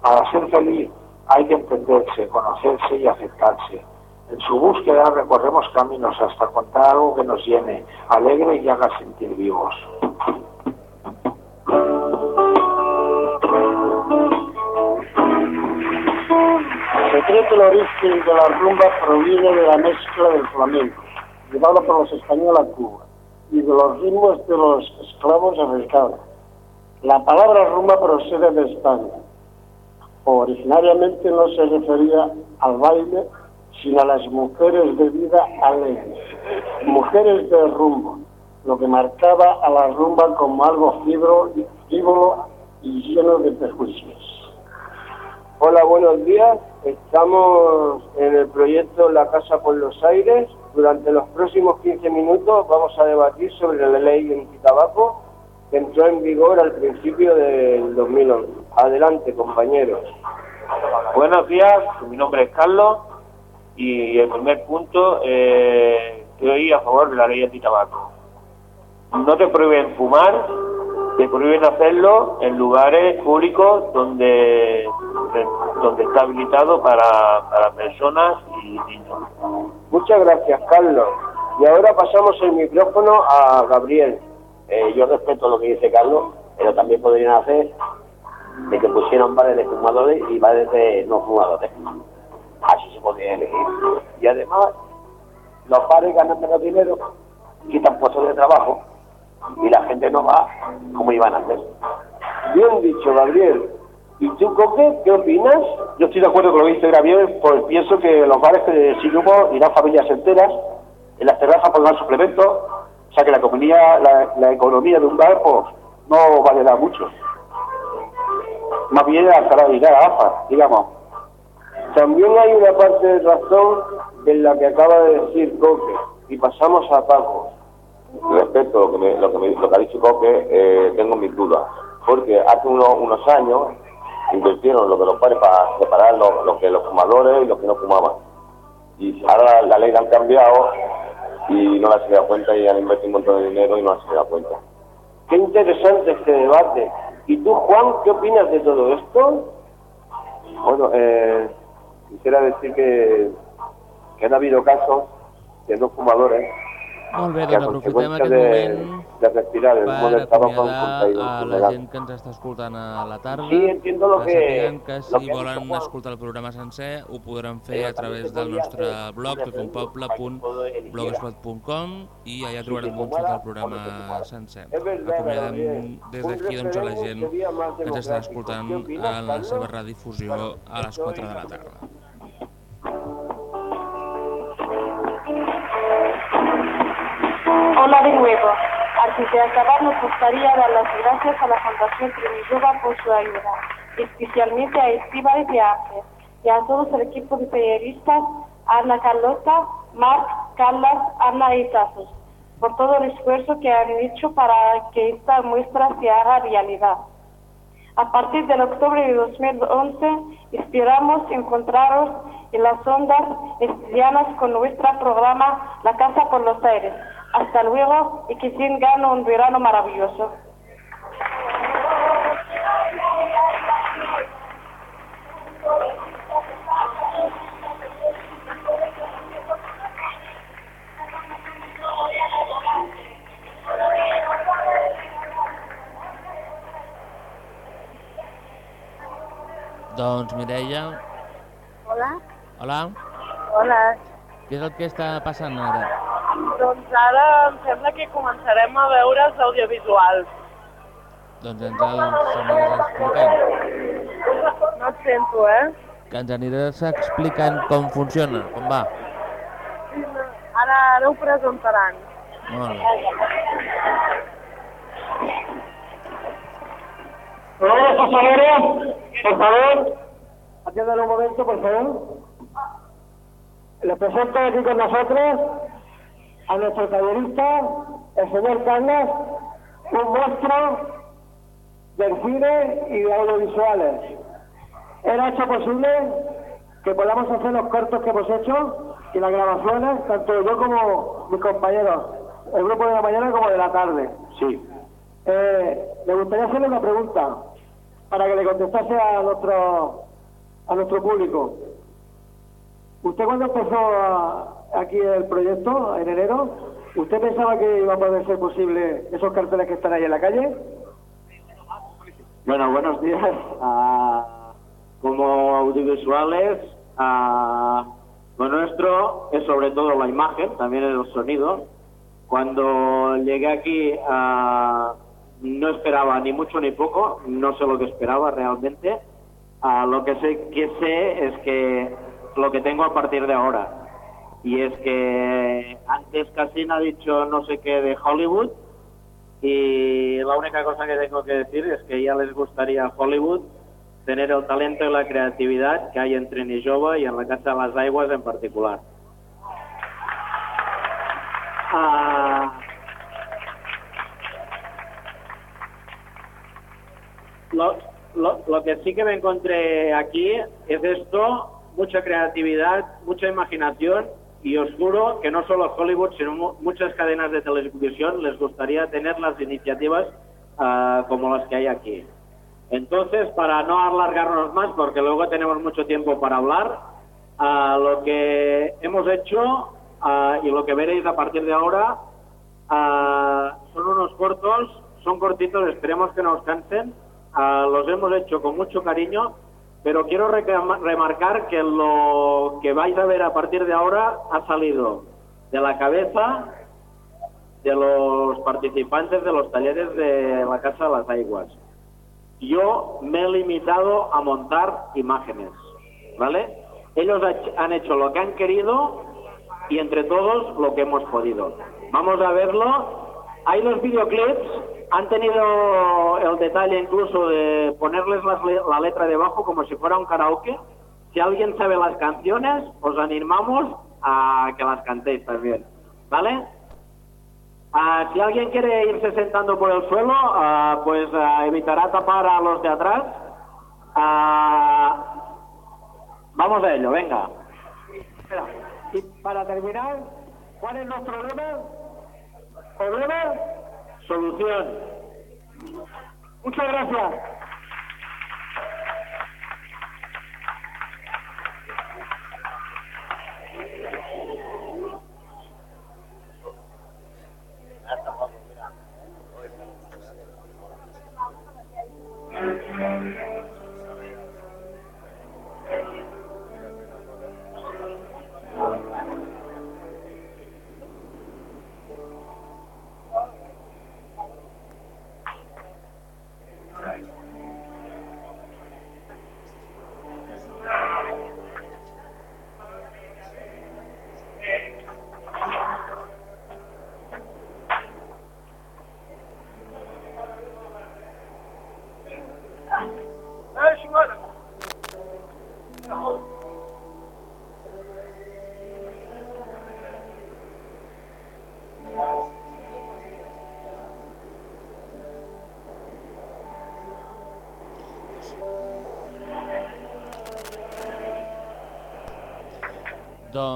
Para ser feliz hay que entenderse, conocerse y aceptarse. En su búsqueda recorremos caminos hasta encontrar algo que nos llene, alegre y haga sentir vivos. Que el origen de la rumba proviene de la mezcla del flamenco, llevado por los españoles a Cuba, y de los ritmos de los esclavos africanos. La palabra rumba procede de España. Originariamente no se refería al baile, sino a las mujeres de vida alegre, mujeres de rumbo, lo que marcaba a la rumba como algo frívolo y lleno de prejuicios. Hola, buenos días. Estamos en el proyecto La Casa por los Aires. Durante los próximos 15 minutos vamos a debatir sobre la ley antitabaco que entró en vigor al principio del 2011. Adelante, compañeros. Buenos días, mi nombre es Carlos y el primer punto, eh, estoy a favor de la ley antitabaco. No te prohíben fumar, te prohíben hacerlo en lugares públicos donde, donde está habilitado para, para personas y niños. Muchas gracias, Carlos. Y ahora pasamos el micrófono a Gabriel. Eh, yo respeto lo que dice Carlos, pero también podrían hacer de que pusieran bares de fumadores y bares de no fumadores. Así se podría elegir. Y además, los bares ganan menos dinero, quitan puestos de trabajo y la gente no va, ¿cómo iban a hacer? Bien dicho, Gabriel. ¿Y tú, Coque, qué opinas? Yo estoy de acuerdo con lo que dice Gabriel, pues pienso que los bares que sin humo irán familias enteras, en las terrazas pondrán suplementos, o sea que la economía, la, la economía de un bar pues no valerá mucho. Más bien hasta irá a AFA, digamos. También hay una parte de razón en la que acaba de decir Coque. Y pasamos a Paco. Respecto a lo que, me- lo que, me- lo que ha dicho Coque, eh, tengo mis dudas. Porque hace unos, unos años invirtieron lo de los bares para separar lo, lo que los fumadores y los que no fumaban. Y ahora la, la ley la han cambiado y no la se da cuenta y han invertido un montón de dinero y no se da cuenta. Qué interesante este debate. ¿Y tú, Juan, qué opinas de todo esto? Bueno, eh, quisiera decir que, que han habido casos de no fumadores Molt bé, a doncs aprofitem aquest de, moment de respirar el humo per acomiadar a la gent que ens està escoltant a la tarda. Sí, entiendo lo que- sapiguen que si que volen escoltar el programa sencer ho podran fer a través del nostre blog www.blogspot.com i allà que doncs, el programa sencer. Acomiadem des d'aquí doncs, a la gent que ens està escoltant ¿Qué opinas, en la seva redifusió a les 4 de la tarda. Hola de nuevo. Antes de acabar, nos gustaría dar las gracias a la Fundación Trinillova por su ayuda, especialmente a Estíbaliz de Arte y a todo el equipo de periodistas, Ana Carlota, Marc, Carlas, Ana y Tasos, por todo el esfuerzo que han hecho para que esta muestra se haga realidad. A partir del octubre de 2011 esperamos encontraros en las ondas estudianas con nuestro programa La Casa por los Aires. Hasta luego y que tengan un verano maravilloso. Doncs Mireia, Hola. hola, Hola. què és el que està passant ara? Doncs ara em sembla que començarem a veure els audiovisuals. Doncs ens els aniràs explicant. No et sento, eh? Que ens aniràs explicant com funciona, com va. Ara, ara ho presentaran. Molt bé. Hola, por favor, por favor, atiendan un momento, por favor. Les presento aquí con nosotros a nuestro tallerista, el señor Carlos, un monstruo del cine y de audiovisuales. Él ha hecho posible que podamos hacer los cortos que hemos hecho y las grabaciones, tanto yo como mis compañeros, el grupo de la mañana como de la tarde. Sí. Eh, me gustaría hacerle una pregunta para que le contestase a nuestro a nuestro público. ¿Usted cuando empezó a- aquí el proyecto, en enero, usted pensaba que iba a poder ser posible esos carteles que están ahí en la calle? Bueno, buenos días. Como audiovisuales, lo nuestro es sobre todo la imagen, también el sonido. Cuando llegué aquí no esperaba ni mucho ni poco, no sé lo que esperaba realmente. Lo que sé que sé es que lo que tengo a partir de ahora. Y es que antes Casina ha dicho no sé qué de Hollywood y la única cosa que tengo que decir es que ya les gustaría Hollywood tener el talento y la creatividad que hay en Trinijova y en la Casa de las Aguas en particular. Ah, lo, lo, lo que sí que me encontré aquí es esto, mucha creatividad, mucha imaginación y os juro que no solo Hollywood, sino mu- muchas cadenas de televisión les gustaría tener las iniciativas ah, como las que hay aquí. Entonces, para no alargarnos más, porque luego tenemos mucho tiempo para hablar, ah, lo que hemos hecho ah, y lo que veréis a partir de ahora ah, son unos cortos, son cortitos, esperemos que no os cansen. Los hemos hecho con mucho cariño, pero quiero remarcar que lo que vais a ver a partir de ahora ha salido de la cabeza de los participantes de los talleres de la Casa de las Aguas. Yo me he limitado a montar imágenes, ¿vale? Ellos ha- han hecho lo que han querido y entre todos lo que hemos podido. Vamos a verlo. Hay los videoclips, han tenido el detalle incluso de ponerles la letra debajo como si fuera un karaoke. Si alguien sabe las canciones, os animamos a que las cantéis también, ¿vale? Ah, si alguien quiere irse sentando por el suelo, ah, pues ah, evitará tapar a los de atrás. Ah, vamos a ello, venga. Y para terminar, ¿cuál es nuestro lema? ¿Problema? Solución. Muchas gracias.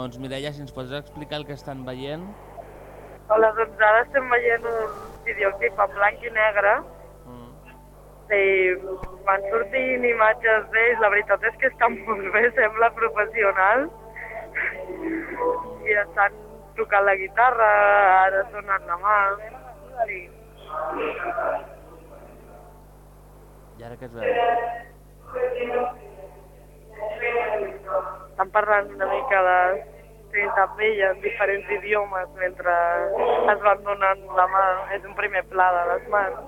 Doncs Mireia, si ens pots explicar el que estan veient? Hola, doncs ara estem veient un videoclip en blanc i negre i van sortint imatges d'ells, la veritat és que estan (laughs) molt bé, sembla professional i estan tocant la guitarra, ara sonant la mà sí. I ara què es veu? estan parlant una mica de Trinitat Vella en diferents idiomes mentre es van donant la mà, és un primer pla de les mans.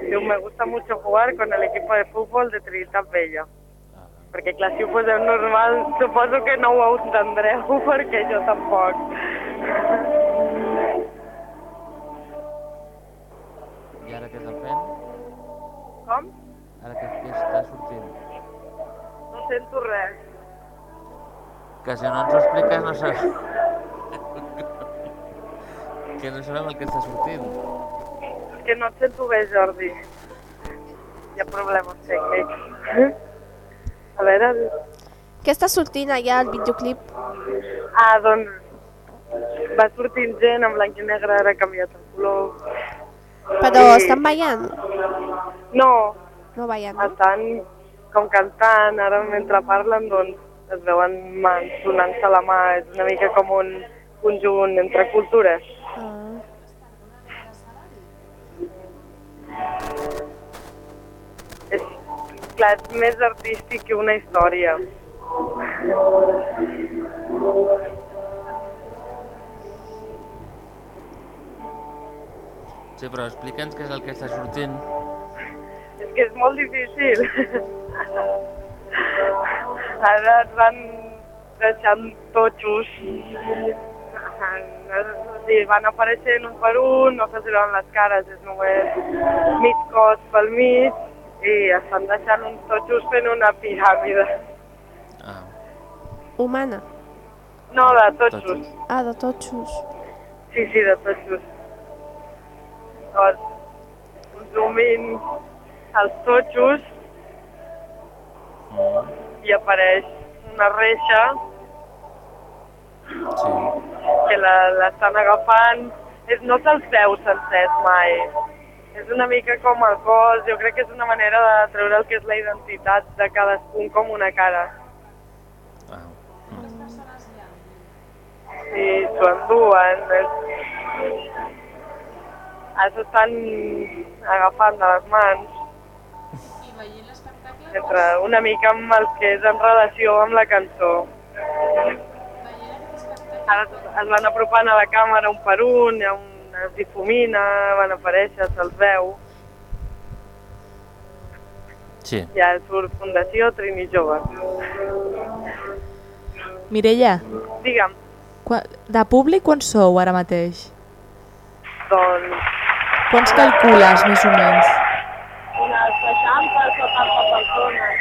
Diu, me gusta mucho jugar con el equipo de fútbol de Trinitat Vella. Perquè clar, si ho poseu normal, suposo que no ho entendreu, (laughs) perquè jo tampoc. I ara què estan fent? Com? Ara què, què està sortint? No sento res. Que si no ens ho expliques no sabem... (laughs) que no sabem el que està sortint. És que no et sento bé, Jordi. Hi ha problemes tècnics. A veure... Què està sortint allà al videoclip? Ah, doncs va sortint gent en blanc i negre, ara ha canviat el color. Però I- estan ballant? No, No ballant, estan com cantant, ara mentre parlen doncs es veuen mans donant-se la mà, és una mica com un conjunt entre cultures. És, clar, és més artístic que una història. Sí, però explica'ns què és el que està sortint. És que és molt difícil. (laughs) Ara et van deixant totxos. Sí, van apareixent un per un, no se veuen les cares, és només mig cos pel mig i estan deixant uns totxos fent una piràmide. Humana. No, de totxos. Ah, de totxos. Sí, sí, de totxos. Llavors, un zoom in als totxos i apareix una reixa que la- l'estan agafant. És, no se'ls veu sencers mai. És una mica com el cos, jo crec que és una manera de treure el que és la identitat de cadascun com una cara. Sí, s'ho enduen. És... Ara s'estan agafant de les mans. Entre una mica amb el que és en relació amb la cançó. Ara es van apropant a la càmera un per un, hi ha un es difumina, van aparèixer, se'ls veu. Sí. Ja surt Fundació Trini Jove. Mireia, Digue'm, de públic quan sou ara mateix? doncs, Quants calcules, més o menys? Unes 60 o 70 persones.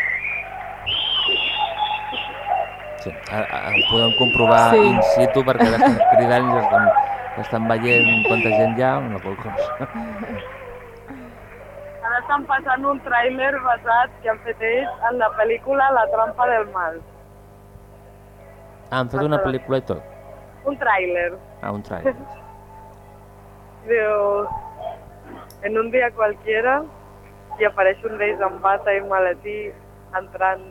sí. A, a, ho podem comprovar Sí. in situ perquè ara estan cridant i estan, estan veient quanta gent hi ha, una qual cosa. Ara estan passant un tràiler basat que han fet ells en la pel·lícula La trampa del mal. Ah, han fet una pel·lícula i tot. Un tràiler. Ah, un trailer. (laughs) Diu, en un dia qualquiera i apareix un d'ells amb bata i maletí entrant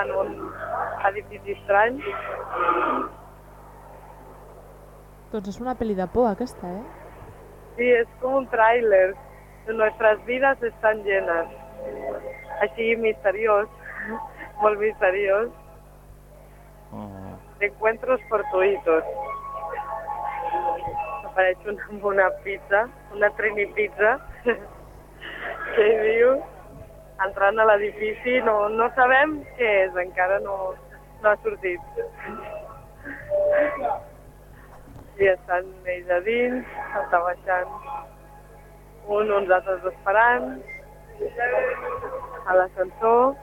en un edifici estrany. Doncs és una pel·li de por aquesta, eh? Sí, es como un tráiler. Nuestras vidas están llenas. Així misteriós, (laughs) molt misteriós, de encuentros fortuitos. Apareix una, una pizza, una trini pizza, (laughs) que diu, entrant a l'edifici, no, no sabem què és, encara no, no ha sortit. I estan ells a dins, està baixant un, uns altres esperant, a l'ascensor.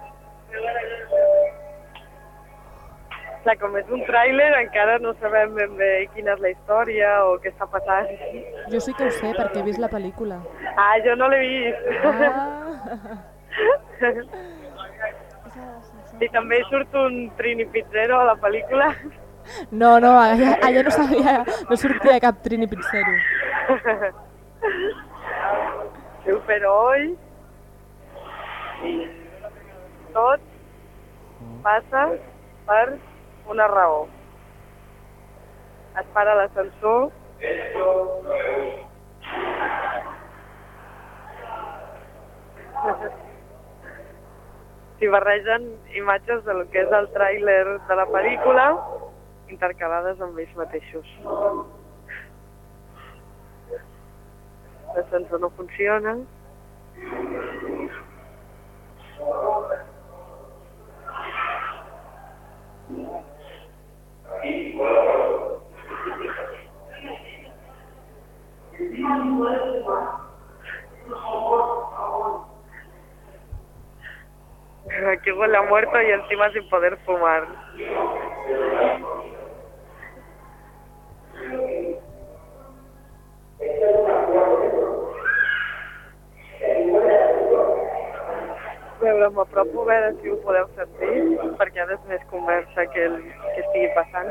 Clar, com és un tràiler, encara no sabem ben bé quina és la història o què està passant. Jo sí que ho sé, perquè he vist la pel·lícula. Ah, jo no l'he vist. I també hi surt un Trini Pizzero a la pel·lícula. No, no, allà, allà no sabia, no sortia cap Trini Pizzero. Diu, però hoy tot passa per una raó. Es para l'ascensor s'hi barregen imatges del que és el tràiler de la pel·lícula intercalades amb ells mateixos. L'ascensor no funciona. Aquí huele a muerto y encima sin poder fumar. veure amb a prop a veure si ho podeu sentir, perquè ara és més conversa que el que estigui passant.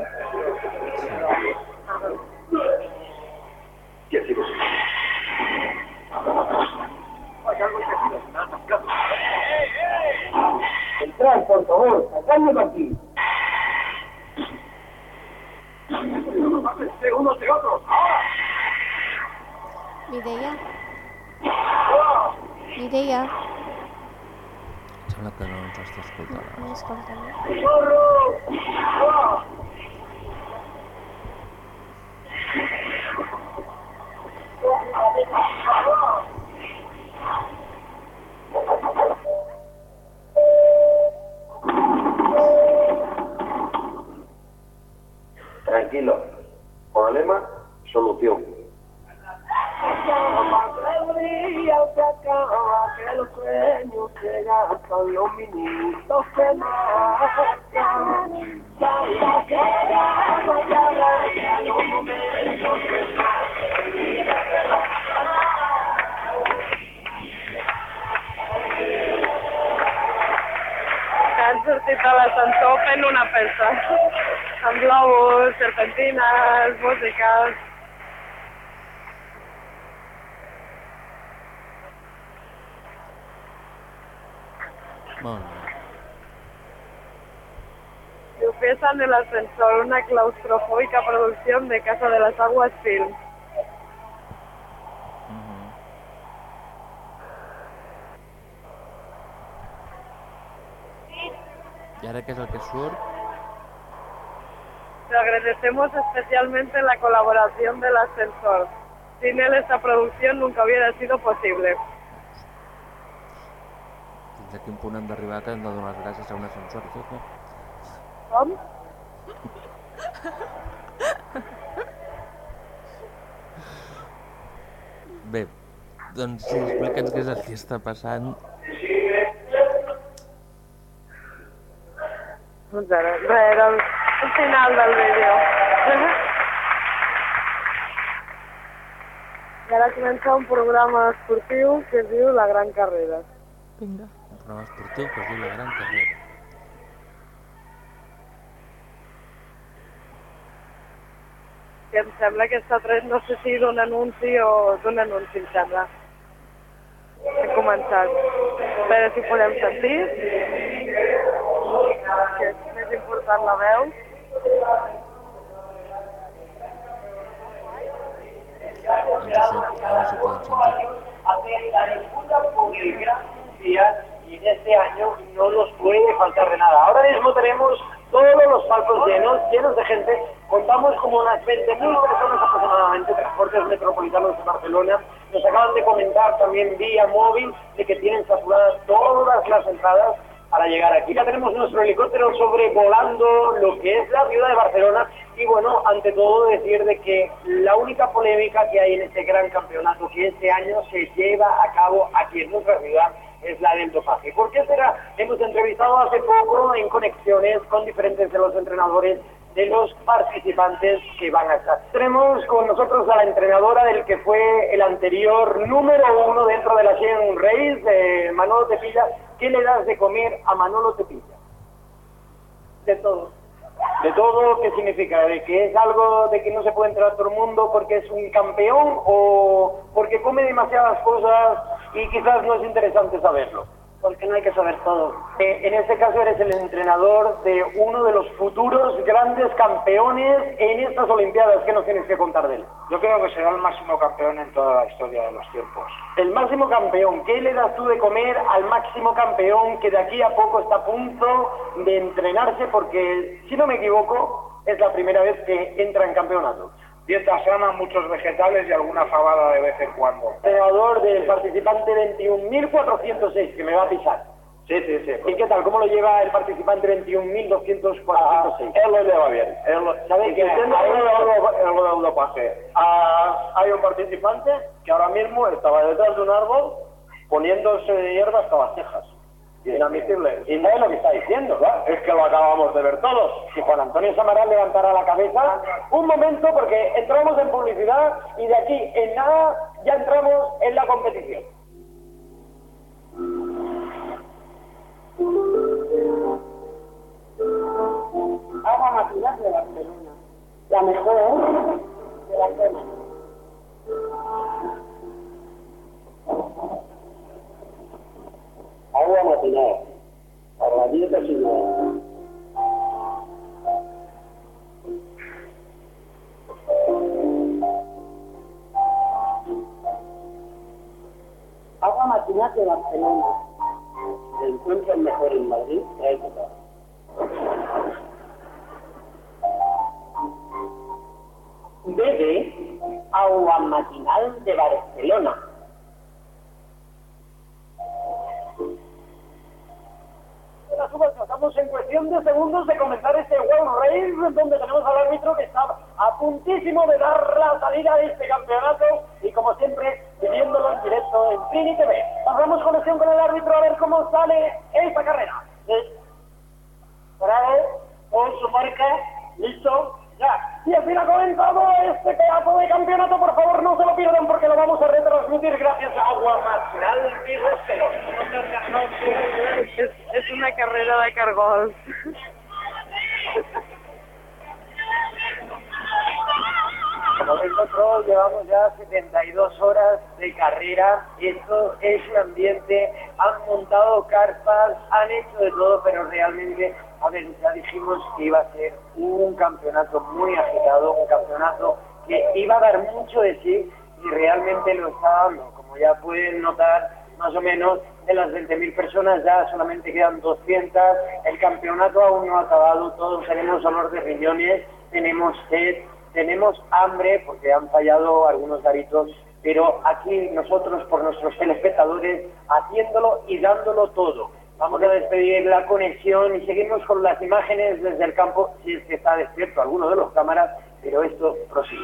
Entrad, por favor, sacadme de aquí. Unos de otros, ahora. Mireia? Mireia? Sembla que no ens està escoltant. No escolta, no? Tranquilo. Problema, solución. Que los sueños se gastan los minutos que marcan. Sabía que ya no llegaría los que Que han sortit a l'ascensor fent una peça. Amb globus, serpentines, músiques... Bé. Empieza en el ascensor una claustrofóbica producción de Casa de las Aguas Film. I ara què és el que surt? Te agradecemos especialmente la colaboración del ascensor. Sin él esta producción nunca hubiera sido posible. Fins a quin punt hem d'arribar que hem de donar les gràcies a un ascensor, i tot, no? Com? Bé, doncs sí, explica'ns què és el que està passant. Doncs ara, res, era el, el final del vídeo. I ara comença un programa esportiu que es diu La Gran Carrera. Vinga. Programa esportiu que es diu La Gran Carrera. que em sembla que està tret, no sé si d'un anunci o d'un anunci, em sembla. He començat. A veure si podem sentir. Que és més important la veu. la disputa por el Gran Mundial y en este año no nos puede faltar de nada. Ahora mismo tenemos todos los palcos llenos, llenos de gente. Contamos como unas 20.000 personas aproximadamente, transportes metropolitanos de Barcelona. Nos acaban de comentar también vía móvil de que tienen saturadas todas las entradas para llegar aquí. Ya tenemos nuestro helicóptero sobrevolando lo que es la ciudad de Barcelona y bueno, ante todo decir de que la única polémica que hay en este gran campeonato que este año se lleva a cabo aquí en nuestra ciudad es la del dopaje. ¿Por qué será? Hemos entrevistado hace poco en conexiones con diferentes de los entrenadores de los participantes que van a estar. Tenemos con nosotros a la entrenadora del que fue el anterior número uno dentro de la 100 Race, eh, Manolo Tepilla. ¿Qué le das de comer a Manolo Tepilla? De todo. ¿De todo qué significa? ¿De que es algo de que no se puede entrar a todo el mundo porque es un campeón o porque come demasiadas cosas y quizás no es interesante saberlo? Porque no hay que saber todo. Eh, en este caso eres el entrenador de uno de los futuros grandes campeones en estas Olimpiadas. ¿Qué nos tienes que contar de él? Yo creo que será el máximo campeón en toda la historia de los tiempos. El máximo campeón. ¿Qué le das tú de comer al máximo campeón que de aquí a poco está a punto de entrenarse? Porque, si no me equivoco, es la primera vez que entra en campeonato. Dieta sana, muchos vegetales y alguna fabada de vez en cuando. Entrenador del participante 21.406, que me va a pisar. Sí, sí, sí. ¿Y qué tal? ¿Cómo lo lleva el participante 21.206? Él lo lleva bien. Él lo... ¿Sabe que Entiendo algo, del dopaje. Ah, hay un participante que ahora mismo estaba detrás de un árbol poniéndose de hierba hasta las cejas. Inadmisible. Y sabe lo que está diciendo, ¿verdad? Es que lo acabamos de ver todos. Si Juan Antonio Samaral levantara la cabeza, un momento porque entramos en publicidad y de aquí en nada ya entramos en la competición. Agua matinal de Barcelona. La mejor de la zona. Agua matinal. Para la dieta sin nada. Agua matinal de Barcelona. Se encuentran mejor en Madrid que Bebe agua matinal de Barcelona. Uvas estamos en cuestión de segundos de comenzar este World Race donde tenemos al árbitro que está a puntísimo de dar la salida de este campeonato y como siempre viviéndolo en directo en Trini TV. Hagamos conexión con el árbitro a ver cómo sale esta carrera. Bravo, con su marca, listo, ya. Y así ha comenzado este pedazo de campeonato, por favor no se lo pierdan porque lo vamos a retransmitir gracias a Agua Nacional es, es una carrera de cargol. Como veis nosotros llevamos ya 72 horas de carrera, esto es un ambiente, han montado carpas, han hecho de todo, pero realmente, a ver, ya dijimos que iba a ser un campeonato muy agitado, un campeonato que iba a dar mucho de sí y realmente lo está dando, como ya pueden notar, más o menos de las 20.000 personas ya solamente quedan 200, el campeonato aún no ha acabado, todos tenemos olor de riñones, tenemos sed, tenemos hambre porque han fallado algunos garitos, pero aquí nosotros, por nuestros telespectadores, haciéndolo y dándolo todo. Vamos a despedir la conexión y seguimos con las imágenes desde el campo, si es que está despierto alguno de los cámaras, pero esto prosigue.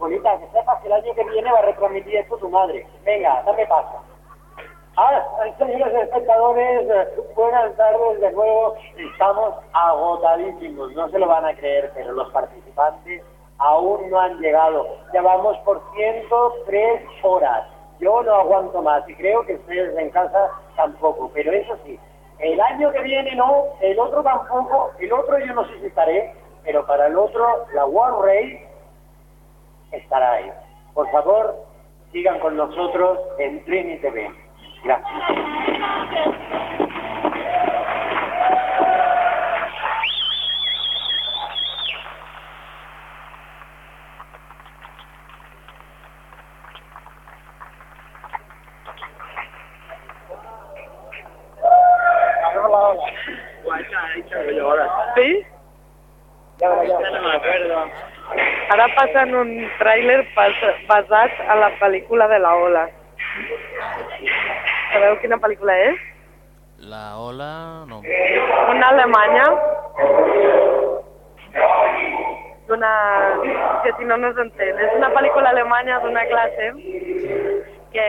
Bonita, que sepas que el año que viene va a retransmitir esto tu madre. Venga, dame paso. Ah, señores espectadores, eh, buenas tardes de nuevo. Estamos agotadísimos, no se lo van a creer, pero los participantes aún no han llegado. Ya vamos por 103 horas. Yo no aguanto más y creo que ustedes en casa tampoco. Pero eso sí, el año que viene no, el otro tampoco, el otro yo no sé si estaré, pero para el otro, la World Race estará ahí. Por favor, sigan con nosotros en Trini TV. Gracias. Sí? no me acuerdo. Ara passen un tràiler basat a la pel·lícula de la Ola. Sabeu quina pel·lícula és? La Ola... no. Una alemanya d'una... que si no no s'entén. És una pel·lícula alemanya d'una classe que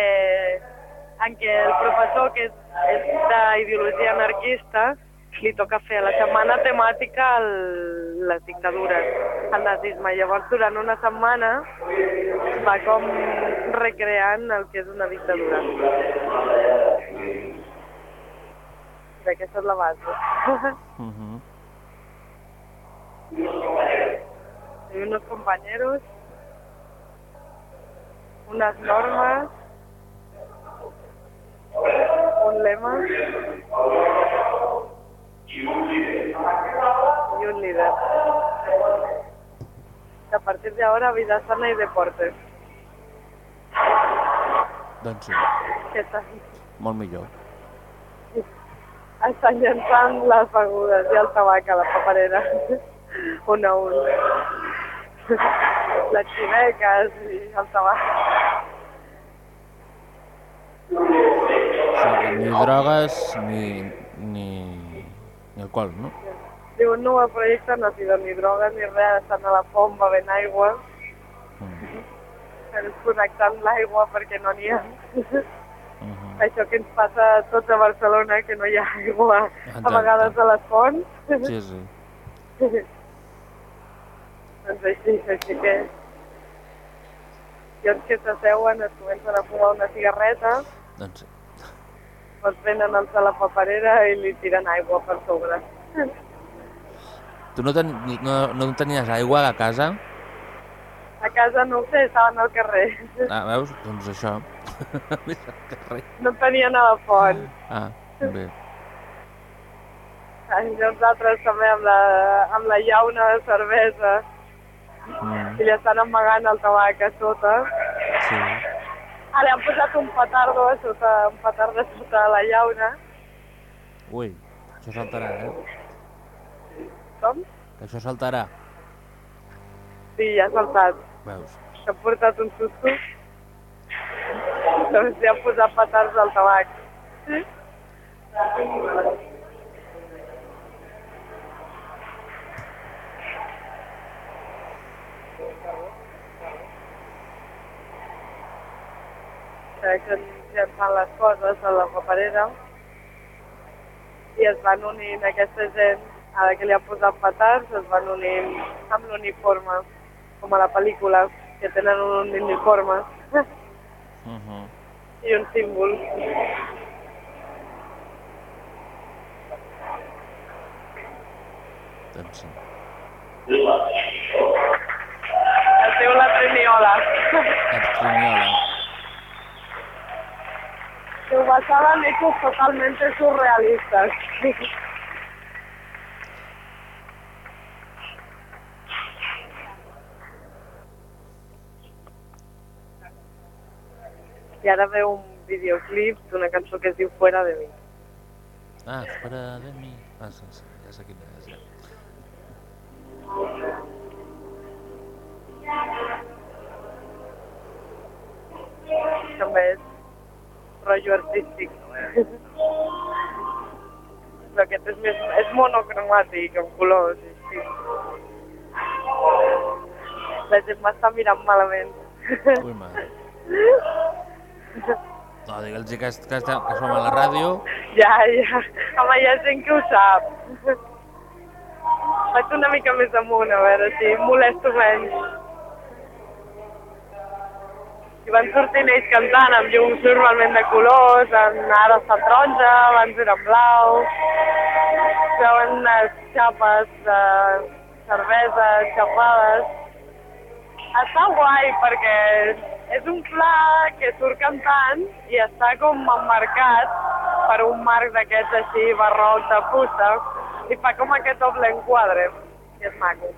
en què el professor, que és, és d'ideologia anarquista, li toca fer a la setmana temàtica el, les dictadures, el nazisme. Llavors, durant una setmana va com recreant el que és una dictadura. Aquesta és la base. Mhm. y unos compañeros, unas normas, un lema y un líder. A partir de ahora, vida sana y deporte. Doncs sí, Que estan, molt millor. estan llançant les begudes i el tabac a la paperera, un a un. Les xiveques i el tabac. O sigui, ni drogues ni, ni, ni alcohol, no? Diu, un nou projecte no ha sido ni drogues ni res, estan a la font bevent aigua, desconnectant l'aigua perquè no n'hi ha. Això que ens passa a tots a Barcelona, que no hi ha aigua a Exacte. vegades a les fonts. Sí, sí. (laughs) doncs així, així que... I els que s'asseuen es comencen a fumar una cigarreta, Doncs sí. els venen els de la paperera i li tiren aigua per sobre. Tu no, ten, no, no tenies aigua a casa? A casa no ho sé, estaven al carrer. Ah, veus? Doncs això. (laughs) No tenien a la font. Ah, bé. I nosaltres també amb la, amb la llauna de cervesa Mm, i li estan amagant el tabac a sota. sí. Ah, li han posat un petardo a sota, un petard a sota la llauna. Ui, això saltarà, eh? Com? Que això saltarà. Sí, ja ha saltat. Veus? S'ha portat un susto. Doncs li han posat petards al tabac. Sí? Segueixen llançant les coses a la paperera i es van unint aquesta gent, ara que li han posat petards, es van unint amb l'uniforme, com a la pel·lícula, que tenen un uniforme Uh -huh. i un símbol. Doncs sí. Es diu la Triniola. Triniola. Se basaba en hechos totalmente surrealistas. I ara veu un videoclip d'una cançó que es diu Fuera de mi. Ah, fuera de mi. Ah, sí, sí, ja sé quin és. Ja. També és rotllo artístic. Però aquest és, més, és monocromàtic, amb colors. Sí. La gent m'està mirant malament. Ui, mare. No, digue'ls que, que, que som a la ràdio. Ja, ja. Home, hi ha gent que ho sap. Vaig una mica més amunt, a veure si molesto menys. I van sortint ells cantant amb llums normalment de colors, en, ara està taronja, abans era blau. Veuen les xapes de cervesa, xapades. Està guai perquè és un pla que surt cantant i està com emmarcat per un marc d'aquests així barroc de fusta i fa com aquest doble enquadre, que és maco.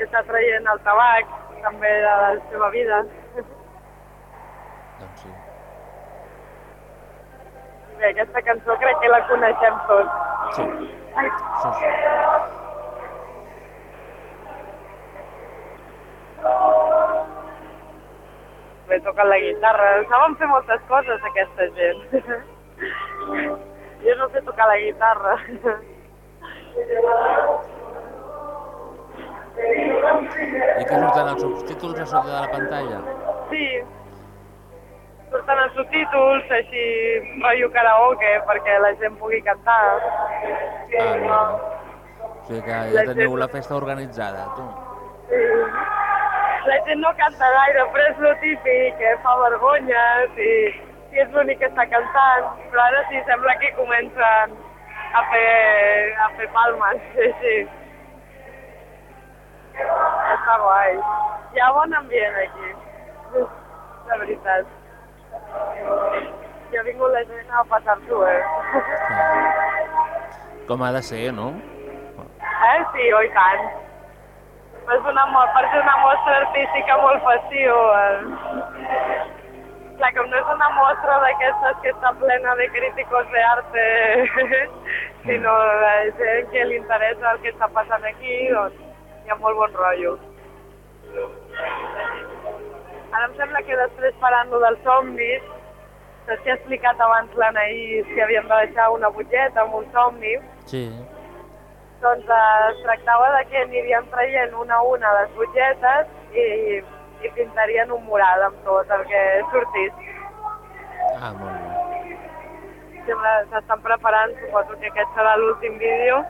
I està traient el tabac, també de la seva vida. Doncs sí. Bé, aquesta cançó crec que la coneixem tots. Sí. Ai. Això sí. Bé, toquen la guitarra. Saben fer moltes coses, aquesta gent. Jo no sé tocar la guitarra. I que surten els subtítols a sota de la pantalla? Sí. Surten els subtítols, així, rotllo karaoke, perquè la gent pugui cantar. Ah, no. O sigui que ja teniu la festa organitzada, tu. Sí. La gent no canta gaire, però és lo típic, que fa vergonya, si, si és l'únic que està cantant. Però ara sí, sembla que comencen a fer, a fer palmes, (laughs) sí, sí. Està guai. Hi ha bon ambient aquí, de veritat. I ha vingut la gent a passar-s'ho, eh? Com ha de ser, no? Eh? Sí, oi tant. És una, per ser una mostra artística molt festiu. Eh? Clar, com no és una mostra d'aquestes que està plena de críticos de arte, (laughs) sinó de gent que li interessa el que està passant aquí, doncs hi ha molt bon rotllo. Ara em sembla que després lo dels somnis, saps que ha explicat abans l'Anaïs que havíem de deixar una butlleta amb un somni, Sí. doncs eh, es tractava de que anirien traient una a una les butlletes i, i pintarien un mural amb tot el que sortís. Ah, molt bé. S'estan preparant, suposo que aquest serà l'últim vídeo.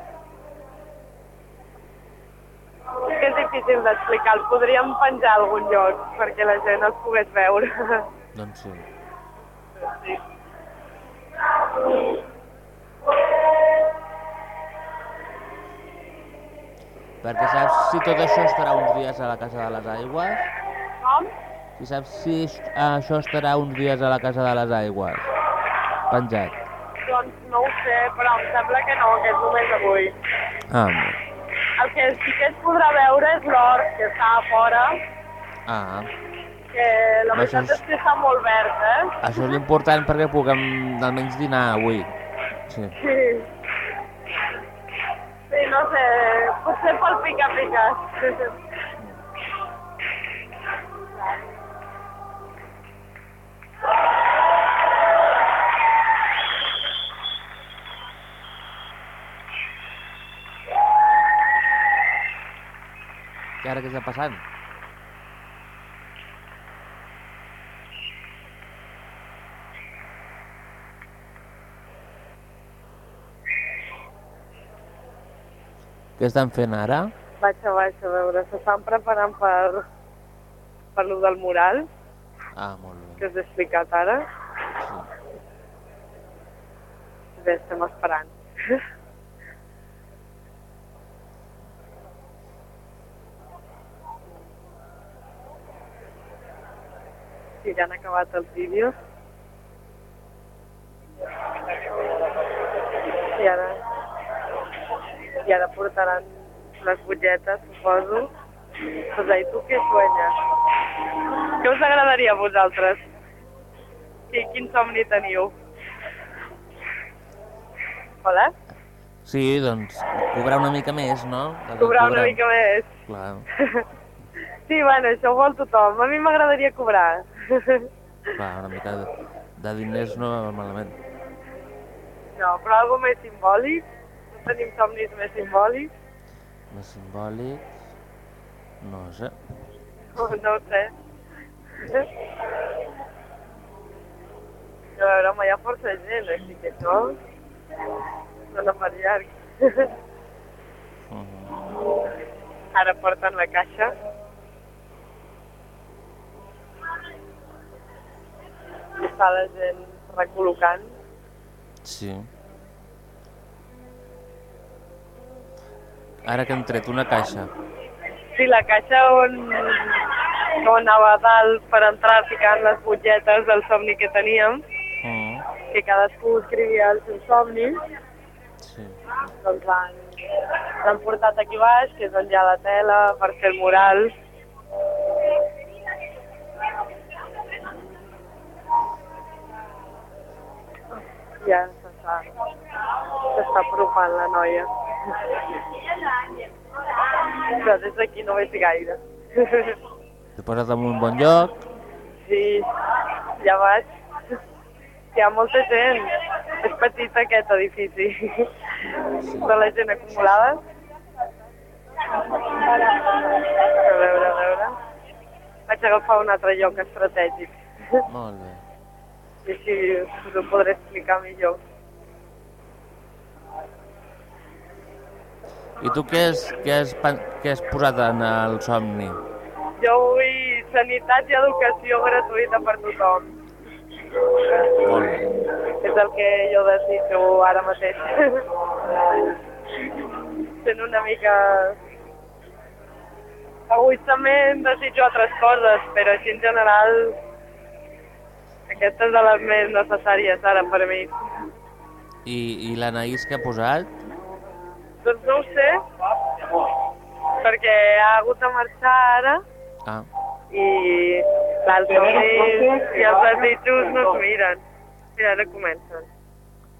Que és difícil d'explicar, els podríem penjar a algun lloc perquè la gent els pogués veure. (laughs) Doncs sí. Sí. Perquè saps si tot això estarà uns dies a la Casa de les Aigües? Com? Si saps si això estarà uns dies a la Casa de les Aigües? Penjat. Doncs no ho sé, però em sembla que no, que és només avui. Ah, molt. El que sí que es podrà veure és l'or, que està a fora, Ah, que la veritat és- és que està molt verd, eh? això és important perquè puguem almenys dinar avui. Sí. Sí. Sí, no sé, potser pel pica-pica. I ara què està passant? Què estan fent ara? Vaig a baix a veure, s'estan preparant per, per lo del mural, Ah, molt bé. que us he explicat ara. Bé, estem esperant. (laughs) Sí, ja han acabat els vídeos. I ara, i ara portaran les butlletes, suposo. Pues ahí tu què sueñas? Què us agradaria a vosaltres? Sí, quin somni teniu? Hola? Sí, doncs, cobrar una mica més, no? Cobrar una mica més. Clar. (laughs) Sí, bueno, això ho vol tothom. A mi m'agradaria cobrar. Clar, una mica de, de diners no va malament. No, però algo més simbòlic. No tenim somnis més simbòlics. Més simbòlic... No ho sé. No, no ho sé. A veure, home, hi ha força gent, així que això no no per llarg. Ara porten la caixa. Està la gent recol·locant. Sí. Ara que hem tret una caixa. Sí, la caixa on, on anava dalt per entrar ficant les butlletes del somni que teníem, Mm. que cadascú escrivia el seu somni, Sí. doncs l'han l'han portat aquí baix, que és on hi ha la tela per fer el mural. Ja s'està apropant la noia. Però des d'aquí no veig gaire. T'he posat en un bon lloc. Sí, ja vaig. Hi ha molta gent. És petit aquest edifici. De la gent acumulada. A veure, a veure. Vaig agafar un altre lloc estratègic. Molt bé. I així us ho podré explicar millor. I tu què has, què has, què has posat en el somni? Jo vull sanitat i educació gratuïta per tothom. Molt bé. És el que jo desitjo ara mateix. Sent una mica... Egoistament desitjo altres coses, però així en general aquesta és de les més necessàries ara per mi. I, i l'Anaïs què ha posat? Doncs no ho sé, perquè ha hagut de marxar ara Ah, i l'altre somnis i els desitjos no es miren. Mira, ara comencen.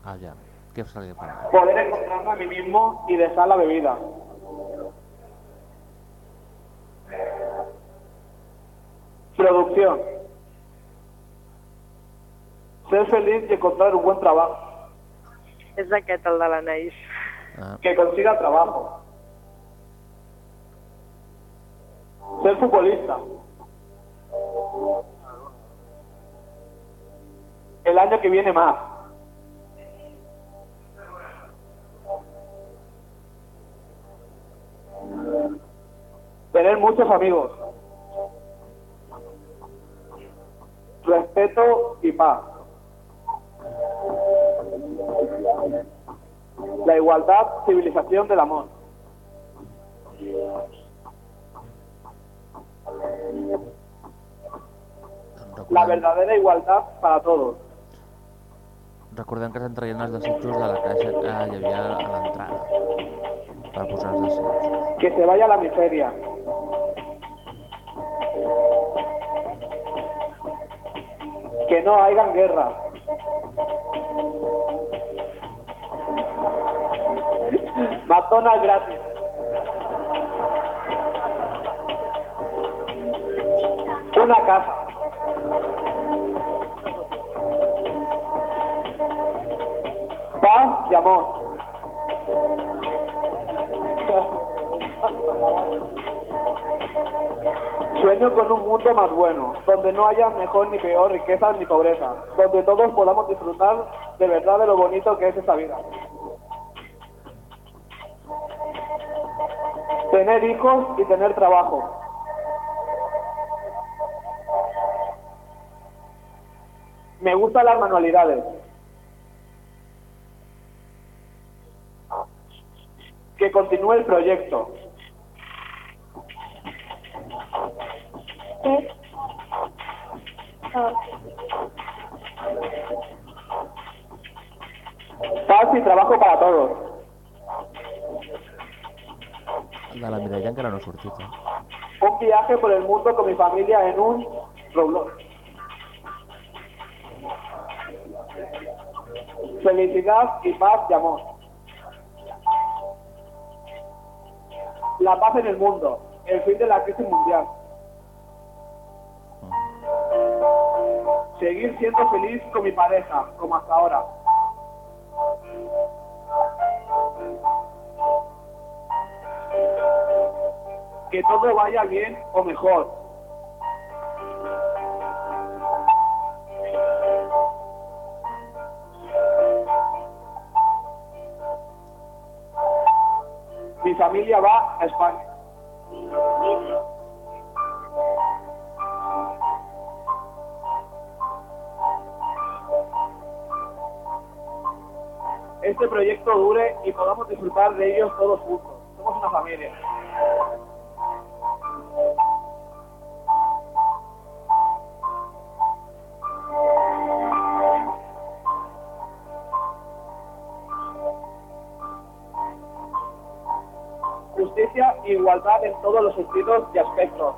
ah ja. Què se li ha? Poder encontrarme a mí mismo y dejar la bebida. Producción. Ser feliz y encontrar un buen trabajo. És aquest el de l'Anaïs. Ah, Que consiga trabajo. Ser futbolista. El año que viene más. Tener muchos amigos. Respeto y paz. La igualdad, civilización del amor. La verdadera igualdad para todos. recordem que estem traient els desitjos de la caixa que hi havia a l'entrada per posar els desitjos. Que se vaya la miseria. Que no hayan guerra. McDonald's gratis. Una casa. Paz y amor. Sueño con un mundo más bueno, donde no haya mejor ni peor riqueza ni pobreza, donde todos podamos disfrutar de verdad de lo bonito que es esta vida. Tener hijos y tener trabajo. Me gustan las manualidades. Que continúe el proyecto. paz y trabajo para todos. Anda, la Mireia encara no sortit. Un viaje por el mundo con mi familia en un Roblox. Felicidad y paz y amor. La paz en el mundo, el fin de la crisis mundial. Seguir siendo feliz con mi pareja, como hasta ahora. Que todo vaya bien o mejor. Mi familia va a España. Este proyecto dure y podamos disfrutar de ellos todos juntos. Somos una familia. Justicia e igualdad en todos los sentidos y aspectos.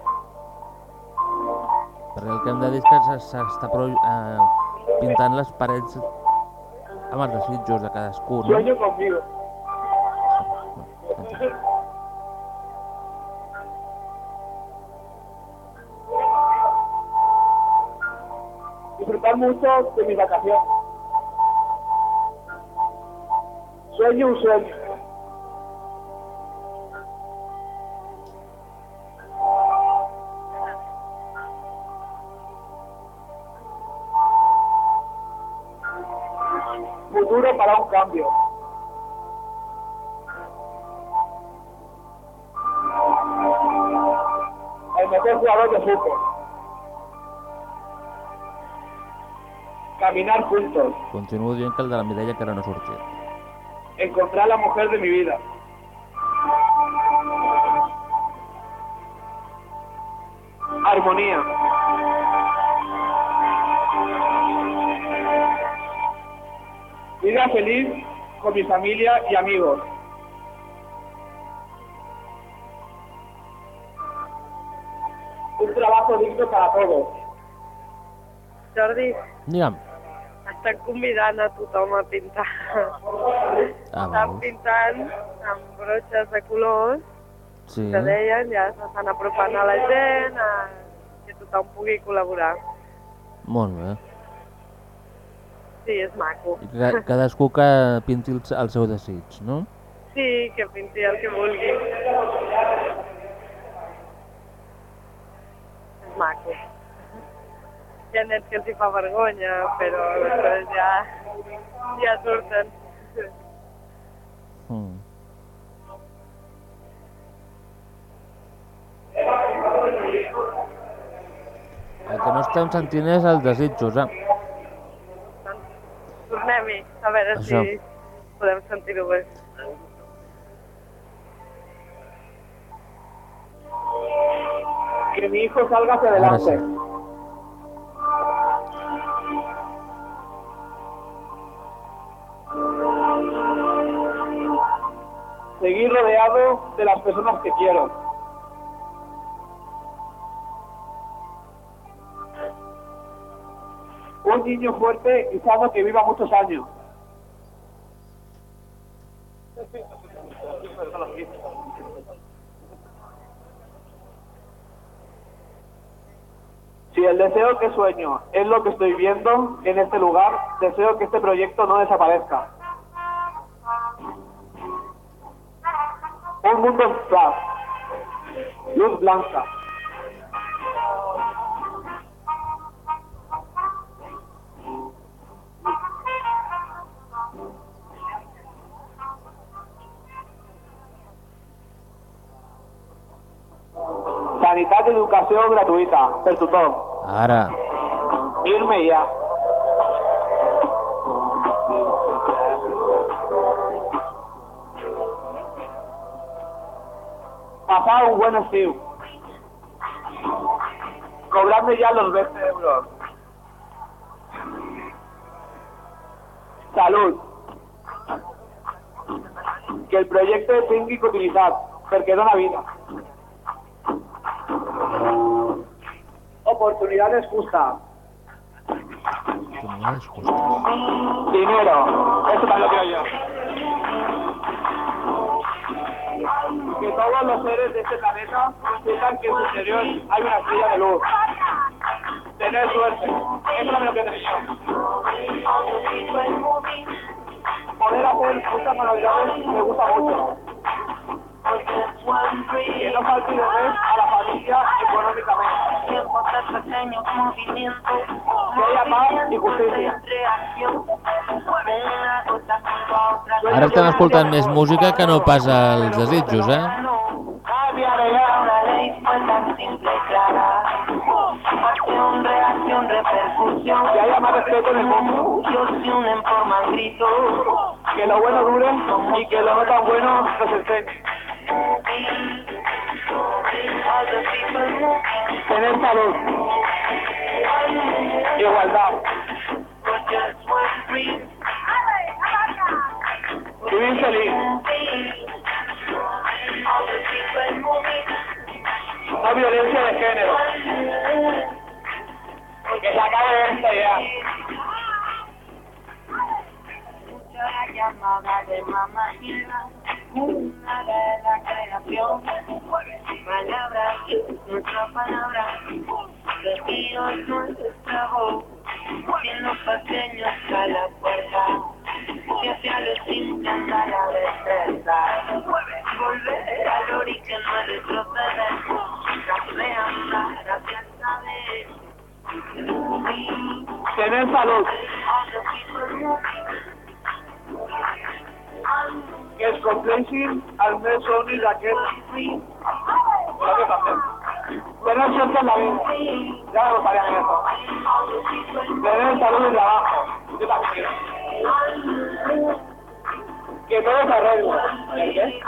Perquè el que hem de dir és que s'es- s'està eh, amb els desitjos de cadascú, no? Sueño conmigo. Disfrutar mucho de mis vacaciones. Sueño un sueño. Juntos. Continuo dient que el de la Mireia que ara no ha sortit. Encontrar la mujer de mi vida. Armonía. Vida feliz con mi familia y amigos. Un trabajo digno para todos. Jordi, Digue'm. Estan convidant a tothom a pintar. Ah, Estan pintant amb broixes de colors Sí. que deien, ja s'estan apropant a la gent, a que tothom pugui col·laborar. Molt bé. Sí, és maco. I ca cadascú que pinti el seu desig, no? Sí, que pinti el que vulgui. És maco. Hi ha nens que els hi fa vergonya, però després ja, ja surten. Mm. El que no estem sentint és el desig, Josep. Tornem-hi, a veure Això. si podem sentir-ho bé. Que mi hijo salga hacia adelante. Seguir rodeado de las personas que quiero. Un niño fuerte y sano que viva muchos años. Si el deseo que sueño es lo que estoy viendo en este lugar, deseo que este proyecto no desaparezca. Un mundo en paz. Luz blanca. Sanitat i educació gratuïta per tothom. Ara. Irme ja. Pasar un buen estiu. Cobrarme ya los 20 euros. Salud. Que el proyecto tingui que utilitzar, perquè dona vida. Oportunidades justas. Dinero. Eso también lo quiero yo. Todos los seres de este planeta sientan que en su interior hay una estrella de luz. Tener suerte. Eso es lo que necesito. Poder hacer muchas manualidades me gusta mucho. A la. Ara estem escoltant més música que no pas els desitjos, eh? Que lo bueno dure y que lo no tan bueno no se enseñe. Tener salud. Igualdad. Vivir feliz. No violencia de género. Que se acabe esta ya. La llamada de mamá tierra, una de la creación. Palabra, nuestra palabra, nuestra voz. Y en los pequeños a la puerta, que hacia lo simple anda la destreza. Volver al ori que no es retroceder, trato de andar hacia el saber. Tener salud. Que es compleixin el més soni d'aquest... d'aquest paper. Tener suerte en la vida. Ya me gustaría en eso. Tener salud y trabajo. Yo también. Que todo se arregle. ¿El qué?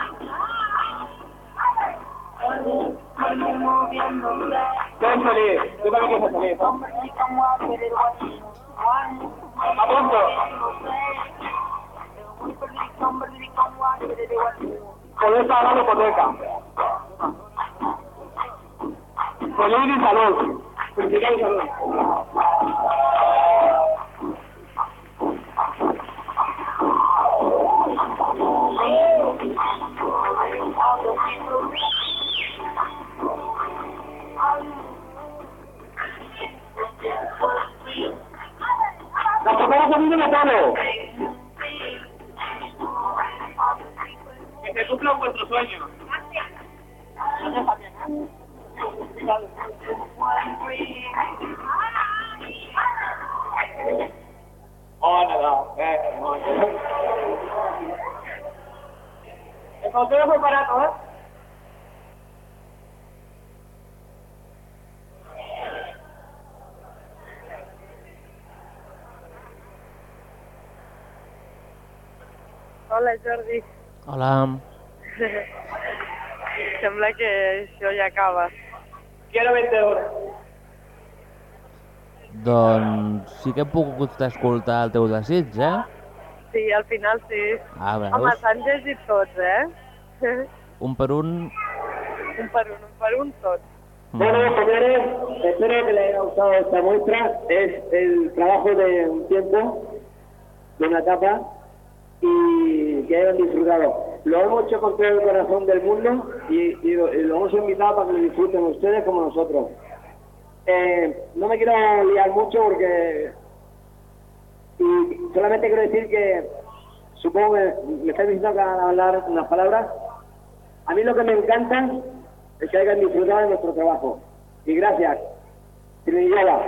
Ser feliz. Yo también quiero ser feliz, ¿no? A punto. Poder pagar la hipoteca. Feliz y y. La primera de todo. Cumplan vuestros sueños. Oh, no, no. Eh, no. El consejo fue barato, ¿eh? Hola, Jordi. Hola. (laughs) Sembla que això ja acaba. Quiero 20 euros. Doncs sí que he pogut escoltar el teu desig, eh? Sí, al final sí. Ah, veus? Home, s'han llegit tots, eh? Un per un... un per un, un per un tots. Bueno, señores, espero que les haya gustado esta muestra. Es el trabajo de un tiempo, de una etapa, y que hayan disfrutado. Lo hemos hecho con todo el corazón del mundo y, y lo, y lo hemos invitado para que lo disfruten ustedes como nosotros. Eh, no me quiero liar mucho porque... Y solamente quiero decir que supongo que me estáis diciendo que van a hablar unas palabras. A mí lo que me encanta es que hayan disfrutado de nuestro trabajo. Y gracias. Trinidad.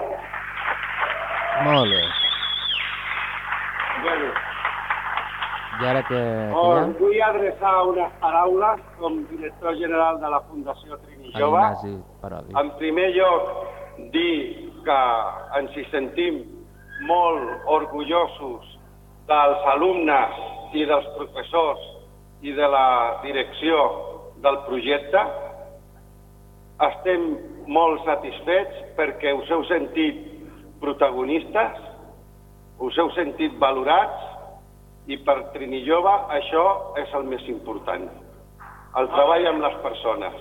Bé. Bueno, I ara què, os vull adreçar unes paraules com director general de la Fundació Trini Jove. En primer lloc, dir que ens hi sentim molt orgullosos dels alumnes i dels professors i de la direcció del projecte. Estem molt satisfets perquè us heu sentit protagonistes, us heu sentit valorats i per Trini Jove això és el més important. El treball amb les persones.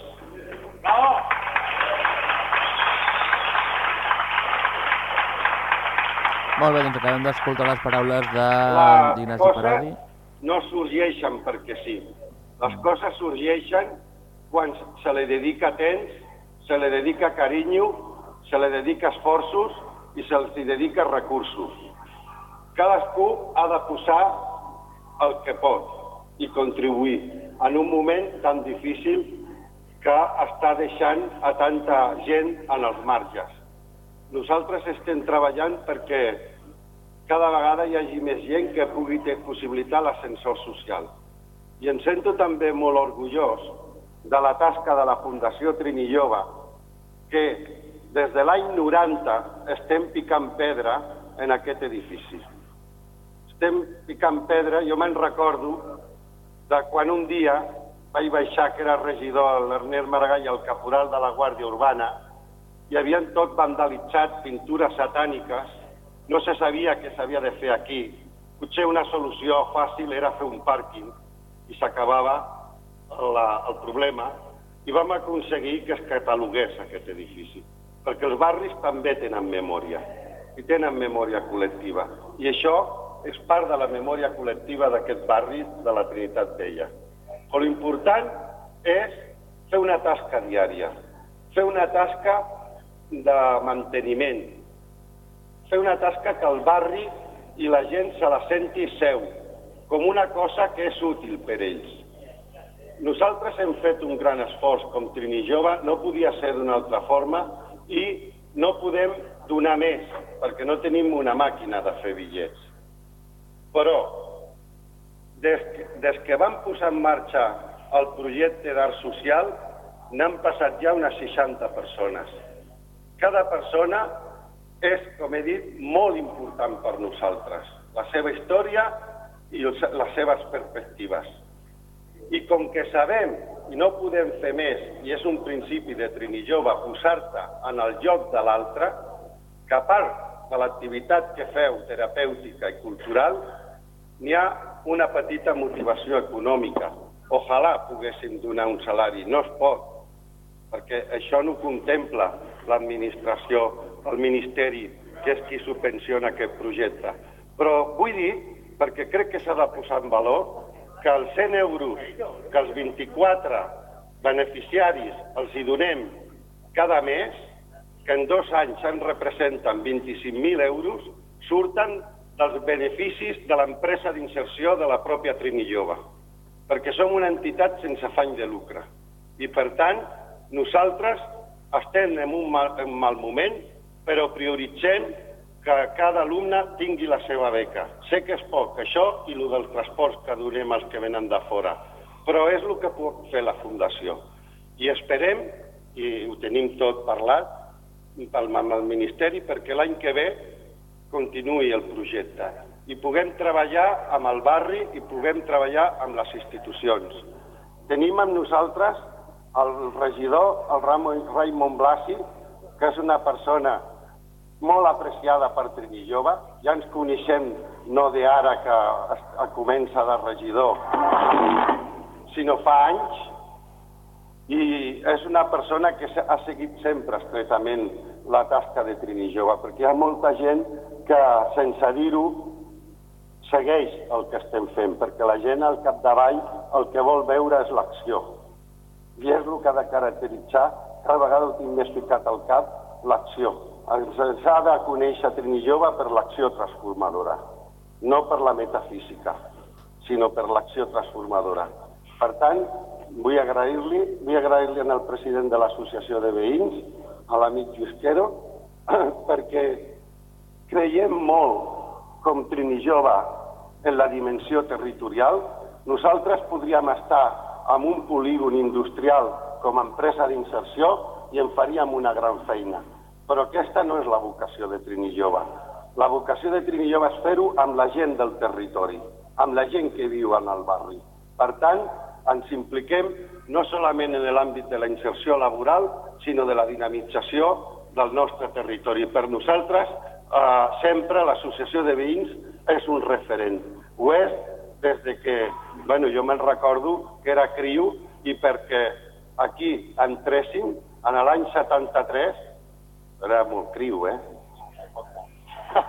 Molt bé, doncs acabem d'escoltar les paraules de coses Parodi. no sorgeixen perquè sí. Les coses sorgeixen quan se li dedica temps, se li dedica carinyo, se li dedica esforços i se'ls hi dedica recursos. Cadascú ha de posar el que pot i contribuir en un moment tan difícil que està deixant a tanta gent en els marges. Nosaltres estem treballant perquè cada vegada hi hagi més gent que pugui ter possibilitar l'ascensor social. I em sento també molt orgullós de la tasca de la Fundació Trini Jove, que des de l'any 90 estem picant pedra en aquest edifici. Estem picant pedra, jo me'n recordo de quan un dia vaig baixar, que era regidor l'Ernest Maragall, el caporal de la Guàrdia Urbana, i havien tot vandalitzat pintures satàniques, no se sabia què s'havia de fer aquí. Potser una solució fàcil era fer un pàrquing i s'acabava el problema i vam aconseguir que es catalogués aquest edifici, perquè els barris també tenen memòria i tenen memòria col·lectiva i això és part de la memòria col·lectiva d'aquest barri de la Trinitat Vella. Però l'important és fer una tasca diària, fer una tasca de manteniment, fer una tasca que el barri i la gent se la senti seu, com una cosa que és útil per ells. Nosaltres hem fet un gran esforç com Trini Jove, no podia ser d'una altra forma i no podem donar més perquè no tenim una màquina de fer bitllets. Però des des que vam posar en marxa el projecte d'art social n'han passat ja unes 60 persones. Cada persona és, com he dit, molt important per nosaltres. La seva història i les seves perspectives. I com que sabem i no podem fer més, i és un principi de Trini Jove, posar-te en el lloc de l'altre, que a part de l'activitat que feu terapèutica i cultural, n'hi ha una petita motivació econòmica. Ojalà poguéssim donar un salari. No es pot, perquè això no contempla l'administració, el Ministeri, que és qui subvenciona aquest projecte. Però vull dir, perquè crec que s'ha de posar en valor, que els 100 euros que els 24 beneficiaris els hi donem cada mes, que en dos anys en representen 25.000 euros, surten dels beneficis de l'empresa d'inserció de la pròpia Trini Jove, perquè som una entitat sense afany de lucre. I, per tant, nosaltres estem en un mal, en mal moment, però prioritzem que cada alumne tingui la seva beca. Sé que és poc, això, i el dels transports que donem als que venen de fora, però és el que pot fer la Fundació. I esperem, i ho tenim tot parlat, amb el Ministeri, perquè l'any que ve continuï el projecte i puguem treballar amb el barri i puguem treballar amb les institucions. Tenim amb nosaltres el regidor, el Raimon Blasi, que és una persona molt apreciada per Trini Jove. Ja ens coneixem no de ara que es, a comença de regidor, sinó fa anys, i és una persona que ha seguit sempre estretament la tasca de Trini Jove, perquè hi ha molta gent que, sense dir-ho, segueix el que estem fent, perquè la gent al capdavall el que vol veure és l'acció. I és el que ha de caracteritzar, cada vegada ho tinc més ficat al cap, l'acció. Ens ha de conèixer Trini Jove per l'acció transformadora, no per la metafísica, sinó per l'acció transformadora. Per tant, vull agrair-li, vull agrair-li al president de l'Associació de Veïns, a l'amic Llusquero, (clears throat) perquè creiem molt com Trini Jove en la dimensió territorial. Nosaltres podríem estar en un polígon industrial com a empresa d'inserció i en faríem una gran feina. Però aquesta no és la vocació de Trini Jove. La vocació de Trini Jove és fer-ho amb la gent del territori, amb la gent que viu en el barri. Per tant, ens impliquem no solament en l'àmbit de la inserció laboral, sinó de la dinamització del nostre territori. Per nosaltres, eh, sempre l'associació de veïns és un referent. Ho és des de que, bueno, jo me'n recordo que era criu i perquè aquí entréssim en l'any 73, era molt criu, eh? (laughs)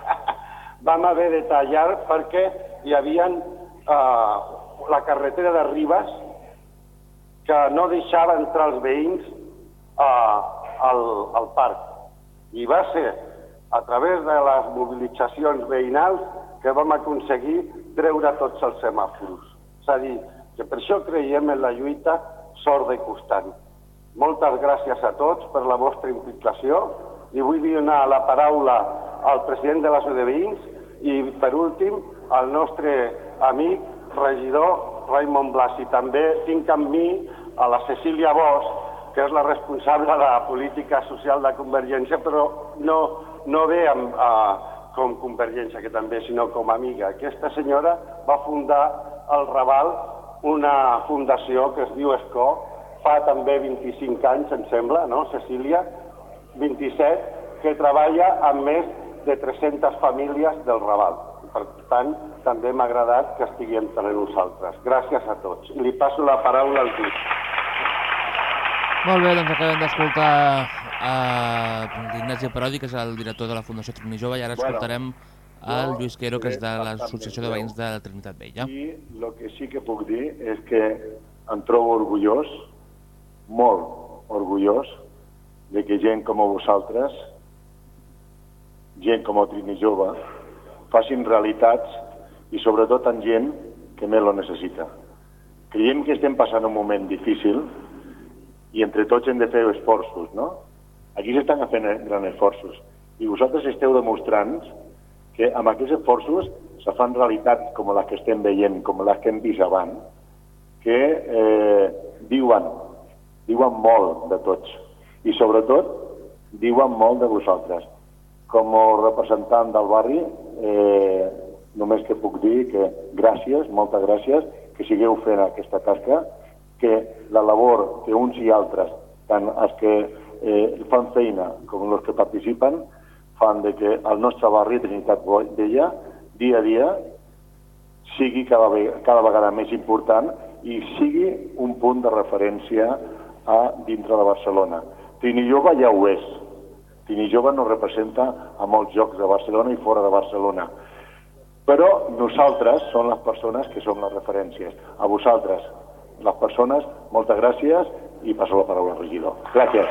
Vam haver de tallar perquè hi havia eh, la carretera de Ribes que no deixava entrar els veïns a, al, al parc. I va ser a través de les mobilitzacions veïnals que vam aconseguir treure tots els semàfors. És a dir, que per això creiem en la lluita sorda i constant. Moltes gràcies a tots per la vostra implicació i vull donar la paraula al president de l'Associació de Veïns i, per últim, al nostre amic, regidor Raimon Blas. I també tinc amb mi a la Cecília Bosch, que és la responsable de la política social de Convergència, però no, no ve amb, uh, com Convergència, que també, sinó com a amiga. Aquesta senyora va fundar al Raval una fundació que es diu ESCO, fa també 25 anys, em sembla, no, Cecília? 27, que treballa amb més de 300 famílies del Raval. Per tant, també m'ha agradat que estigui entre nosaltres. Gràcies a tots. Li passo la paraula al Lluís. Molt bé, doncs acabem d'escoltar a l'Ignasi Parodi, que és el director de la Fundació Trini Jove, i ara Bueno, escoltarem el Lluís Quero, que és de l'Associació de Veïns de la Trinitat Vella. I el que sí que puc dir és que em trobo orgullós, molt orgullós, de que gent com vosaltres, gent com Trini Jove, facin realitats i sobretot en gent que més lo necessita. Creiem que estem passant un moment difícil i entre tots hem de fer esforços, no? Aquí s'estan fent grans esforços i vosaltres esteu demostrant que amb aquests esforços se fan realitats com les que estem veient, com les que hem vist abans, que eh, diuen, diuen molt de tots i sobretot diuen molt de vosaltres. Com a representant del barri, eh, només que puc dir que gràcies, moltes gràcies, que sigueu fent aquesta tasca, que la labor que uns i altres, tant els que eh, fan feina com els que participen, fan de que el nostre barri, Trinitat Vella, dia a dia, sigui cada, cada vegada més important i sigui un punt de referència a dintre de Barcelona. Trini Jove ja ho és. Trini Jove no representa a molts jocs de Barcelona i fora de Barcelona. Però nosaltres som les persones que som les referències. A vosaltres, les persones, moltes gràcies i passo la paraula al regidor. Gràcies.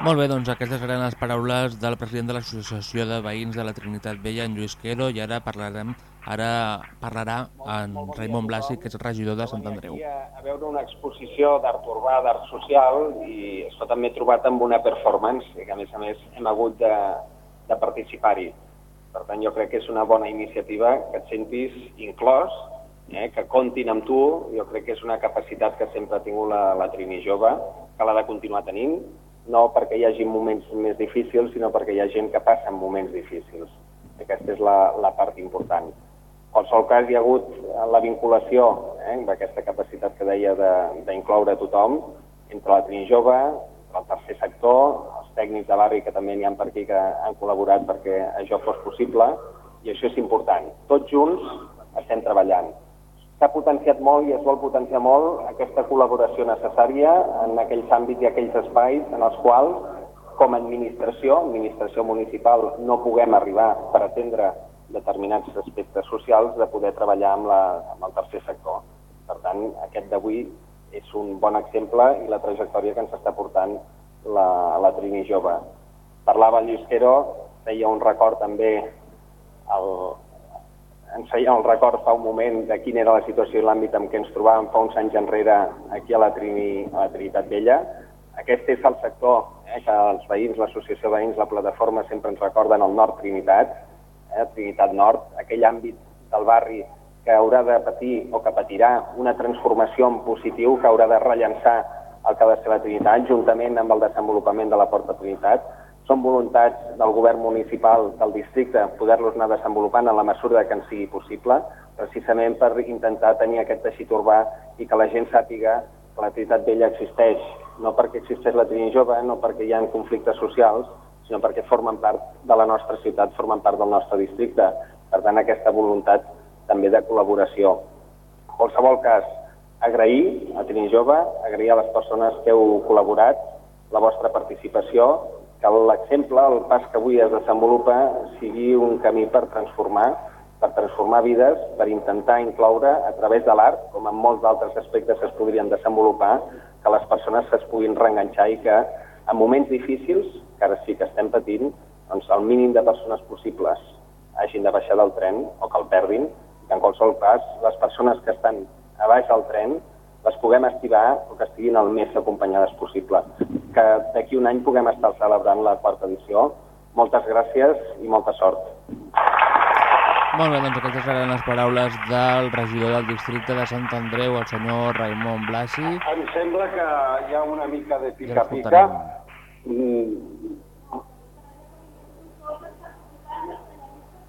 Molt bé, doncs aquestes eren les paraules del president de l'Associació de Veïns de la Trinitat Vella, en Lluís Quero, i ara parlarem ara parlarà en Raimon Blasi, que és regidor de Sant Andreu. a, a veure una exposició d'art urbà, d'art social, i això també he trobat amb una performance, que a més a més hem hagut de, de participar-hi. Per tant, jo crec que és una bona iniciativa que et sentis inclòs, eh, que comptin amb tu, jo crec que és una capacitat que sempre ha tingut la, la Trini jove, que l'ha de continuar tenint, no perquè hi hagi moments més difícils, sinó perquè hi ha gent que passa en moments difícils. Aquesta és la, la part important. En qualsevol cas, hi ha hagut la vinculació eh, amb aquesta capacitat que deia de- d'incloure tothom entre la Trini Jove, el tercer sector, els tècnics de barri que també n'hi ha per aquí que han col·laborat perquè això fos possible, i això és important. Tots junts estem treballant. S'ha potenciat molt i es vol potenciar molt aquesta col·laboració necessària en aquells àmbits i aquells espais en els quals, com a administració, administració municipal, no puguem arribar per atendre determinats aspectes socials de poder treballar amb, la, amb el tercer sector. Per tant, aquest d'avui és un bon exemple i la trajectòria que ens està portant la, la Trini Jove. Parlava el Lluís Quero, feia un record també el, ens feia un record fa un moment de quina era la situació i l'àmbit en què ens trobàvem fa uns anys enrere aquí a la, Trini, a la Trinitat Vella. Aquest és el sector eh, que els veïns, l'associació de veïns, la plataforma sempre ens recorden el Nord Trinitat, eh, Trinitat Nord, aquell àmbit del barri que haurà de patir o que patirà una transformació en positiu, que haurà de rellençar el que ha de ser la Trinitat, juntament amb el desenvolupament de la Porta Trinitat. Són voluntats del govern municipal del districte poder-los anar desenvolupant en la mesura que en sigui possible, precisament per intentar tenir aquest teixit urbà i que la gent sàpiga que la Trinitat Vella existeix, no perquè existeix la Trini Jove, no perquè hi ha conflictes socials, sinó perquè formen part de la nostra ciutat, formen part del nostre districte. Per tant, aquesta voluntat també de col·laboració. En qualsevol cas, agrair a Trini Jove, agrair a les persones que heu col·laborat, la vostra participació, que l'exemple, el pas que avui es desenvolupa, sigui un camí per transformar per transformar vides, per intentar incloure a través de l'art, com en molts d'altres aspectes que es podrien desenvolupar, que les persones es puguin reenganxar i que en moments difícils, que ara sí que estem patint, doncs el mínim de persones possibles hagin de baixar del tren o que el perdin, i que en qualsevol cas les persones que estan a baix del tren les puguem estivar o que estiguin el més acompanyades possible. Que d'aquí un any puguem estar celebrant la quarta edició. Moltes gràcies i molta sort. Molt bé, doncs aquestes seran les paraules del regidor del districte de Sant Andreu, el senyor Raimon Blasi. Em sembla que hi ha una mica de Ja pica-pica. l'escoltarem. Mm,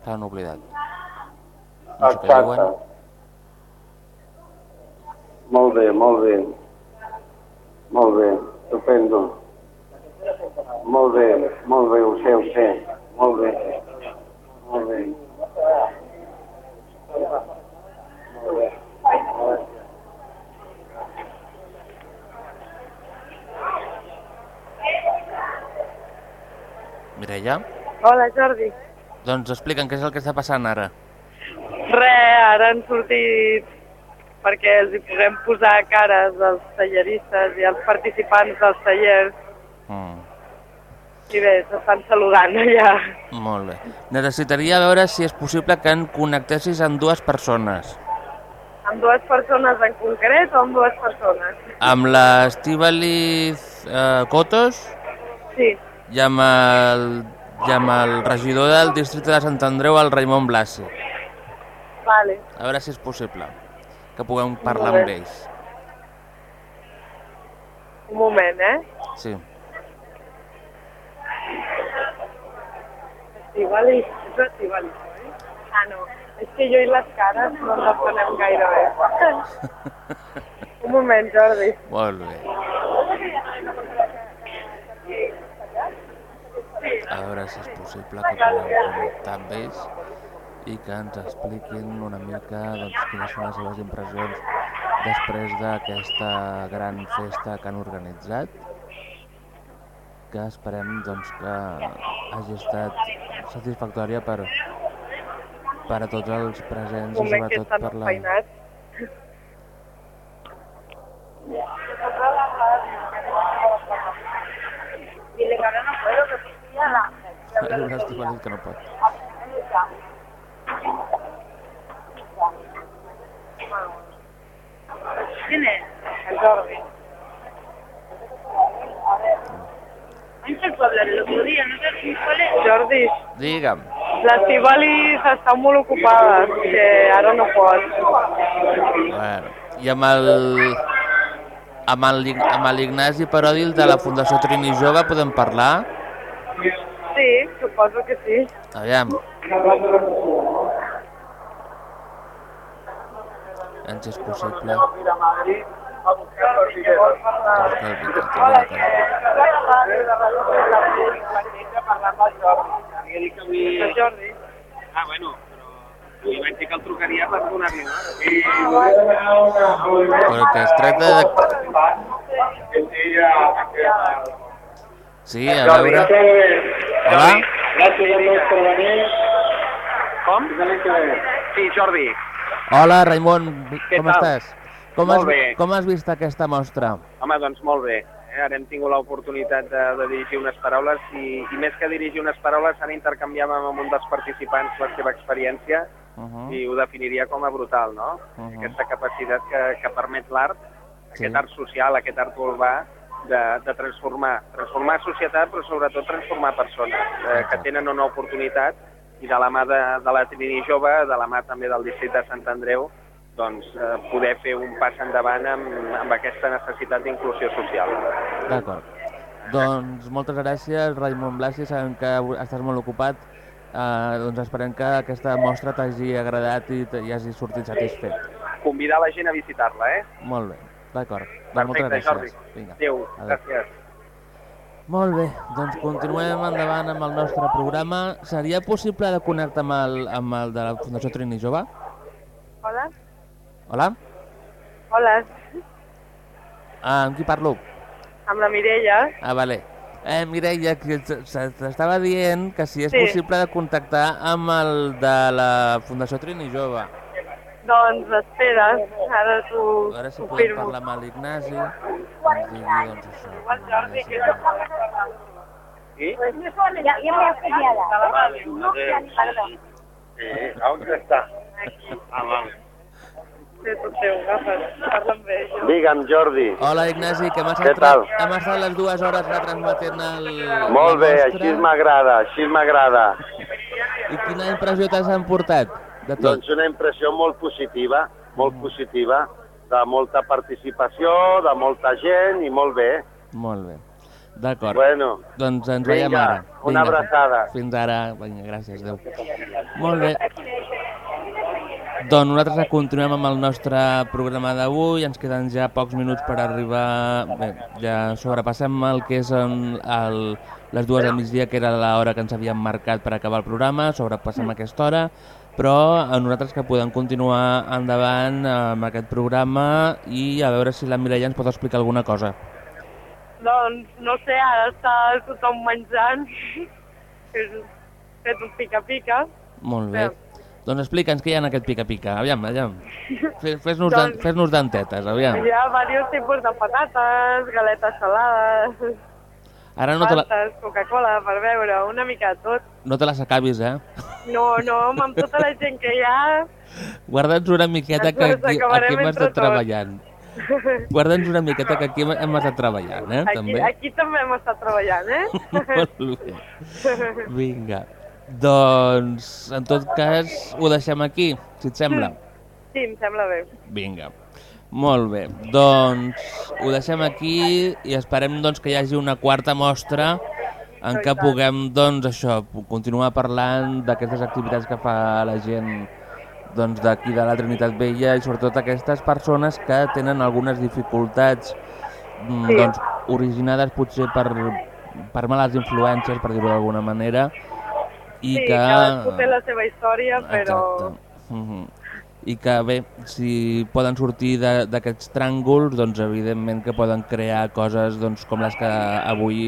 S'han oblidat. No Exacte. Molt bé, molt bé. Molt bé, estupendo. Molt bé, molt bé, ho sé, ho sé. Molt bé. Molt bé. Molt bé. Mireia? Hola, Jordi. Doncs explica'm què és el que està passant ara. Re, ara han sortit perquè els hi puguem posar cares als talleristes i als participants dels tallers. Mm. I bé, s'estan saludant allà. Molt bé. Necessitaria veure si és possible que en connectessis amb dues persones. Amb dues persones en concret o amb dues persones? Amb l'Estivaliz eh, Cotos Sí, i amb, el, i amb el regidor del districte de Sant Andreu, el Raimon Blasi. vale. A veure si és possible que puguem parlar amb ells. Un moment, eh? Sí. Estivali, és Estivali, oi? Ah, no. És que jo i les cares no ens entenem gaire bé. Un (laughs) moment, Jordi. Molt bé. A veure si és possible que puguem connectar amb ells i que ens expliquin una mica doncs, quines són les seves impressions després d'aquesta gran festa que han organitzat que esperem doncs, que hagi estat satisfactòria per, per a tots els presents i sobretot per la... enfeinats. Dile que ahora no puedo, que estoy a la... Hay un Estivaliz que no pot. ¿Quién es? El Jordi. Antes el otro día, no sé cuál es. Jordi, Digue'm. les Tibalis estan molt ocupades, que ara no pot. Bueno, i amb el amb el, amb l'Ignasi Peròdil de la Fundació Trini Jove podem parlar? Sí, suposo que sí. Aviam. Ens és possible. Jordi. Ah, bueno, però li vaig dir que el trucaria per donar-li una Però que es tracta de... Sí, a veure... Hola? Com? Sí, Jordi. Hola, Raimon, com estàs? Com has, Molt bé. com has vist aquesta mostra? Home, doncs molt bé. Eh? Ara hem tingut l'oportunitat de, de dirigir unes paraules i, i més que dirigir unes paraules s'han intercanviat amb un dels participants la seva experiència Uh -huh. i ho definiria com a brutal, no? Uh -huh. Aquesta capacitat que, que permet l'art, Sí. aquest art social, aquest art urbà, de, de transformar, transformar societat, però sobretot transformar persones eh, que tenen una oportunitat i de la mà de, de la Trini Jove, de la mà també del districte de Sant Andreu, doncs eh, poder fer un pas endavant amb, amb aquesta necessitat d'inclusió social. D'acord. Doncs moltes gràcies, Raimon Blasi, sabem que estàs molt ocupat, eh, doncs esperem que aquesta mostra t'hagi agradat i, i hagi sortit satisfet. Convidar la gent a visitar-la, eh? Molt bé, d'acord. Doncs moltes Perfecte, gràcies. Jordi. Vinga. Adéu, Adéu. gràcies. Molt bé, doncs continuem endavant amb el nostre programa. Seria possible de connectar amb el, amb el de la Fundació Trini Jove? Hola? Hola? Hola, Ah, amb qui parlo? amb la Mireia. Ah, vale. Eh, Mireia, t'estava dient que si és Sí. possible de contactar amb el de la Fundació Trini Jove. Doncs espera, ara t'ho A veure si podem parlar amb l'Ignasi. Digui, doncs, això. Igual Jordi, que jo... ¿Sí? Pues ya, ya me has pillado. No, perdón. Eh, ¿A dónde está? Ah, vale. Té tot teu, agafa't, parla amb ell. Digue'm, Jordi. Hola, Ignasi, que m'has hem estat les dues hores retransmetent el... Molt bé, la així m'agrada, així m'agrada. I quina impressió t'has emportat de tot? Doncs una impressió molt positiva, molt positiva, de molta participació, de molta gent i molt bé. Molt bé. D'acord. Bueno, doncs ens veiem vinga, ara. una abraçada. Fins ara. Vinga, gràcies, adéu. Molt bé. Doncs nosaltres continuem amb el nostre programa d'avui. Ens queden ja pocs minuts per arribar... Bé, ja sobrepassem el que és en el, les dues del migdia, que era l'hora que ens havíem marcat per acabar el programa. Sobrepassem aquesta hora. Però a nosaltres que podem continuar endavant amb aquest programa i a veure si la Mireia ens pot explicar alguna cosa. Doncs, no sé, ara està tothom menjant. (laughs) Fet un pica-pica. Molt bé. Doncs explica'ns què hi ha en aquest pica-pica. Aviam, aviam. (laughs) Fes- Fes-nos Doncs- fes dentetes, aviam. Hi ha diversos tipus de patates, galetes salades, Ara no te, la, pastes, Coca-Cola, per veure, una mica de tot. no te les acabis, eh? No, no, amb tota la gent que hi ha... Guarda'ns una miqueta que aquí, aquí hem estat treballant. Guarda'ns una miqueta que aquí hem estat treballant, eh? Aquí, També. aquí també hem estat treballant, eh? (laughs) Molt bé. Vinga. Doncs, en tot cas, ho deixem aquí, si et sembla. Sí, em sembla bé. Vinga. Molt bé. Doncs ho deixem aquí i esperem doncs, que hi hagi una quarta mostra en què puguem doncs, això, continuar parlant d'aquestes activitats que fa la gent doncs, d'aquí de la Trinitat Vella i sobretot aquestes persones que tenen algunes dificultats mm, Sí. doncs, originades potser per, per males influències, per dir-ho d'alguna manera, i sí, que... cadascú té la seva història, però... Exacte. Mhm. I que bé, si poden sortir d'aquests tràngols, doncs evidentment que poden crear coses doncs, com les que avui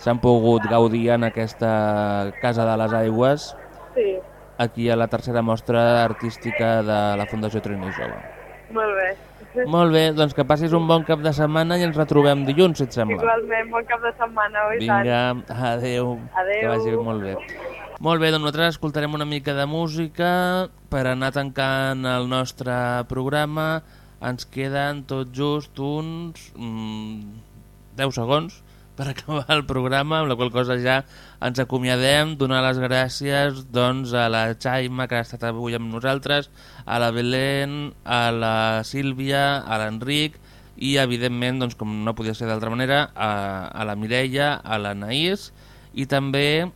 s'han pogut gaudir en aquesta Casa de les Aigües, Sí, aquí a la tercera mostra artística de la Fundació Trini Jove. molt bé. Molt bé, doncs que passis un bon cap de setmana i ens retrobem dilluns, si et sembla. Igualment, bon cap de setmana, oi tant. Vinga, adeu. Adeu. Que vagi molt bé. Molt bé, doncs nosaltres escoltarem una mica de música per anar tancant el nostre programa. Ens queden tot just uns mm, 10 segons per (laughs) acabar el programa, amb la qual cosa ja ens acomiadem, donar les gràcies doncs, a la Xaima, que ha estat avui amb nosaltres, a la Belén, a la Sílvia, a l'Enric, i evidentment, doncs, com no podia ser d'altra manera, a, a la Mireia, a l'Anaïs, i també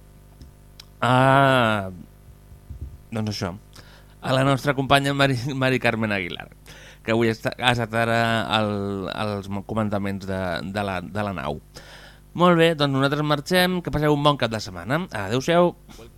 a... doncs això, a la nostra companya Mari, Mari Carmen Aguilar, que avui ha estat ara al, als comandaments de, de, la, de la nau. Molt bé, doncs nosaltres marxem, que passeu un bon cap de setmana. Adéu-siau. Mucho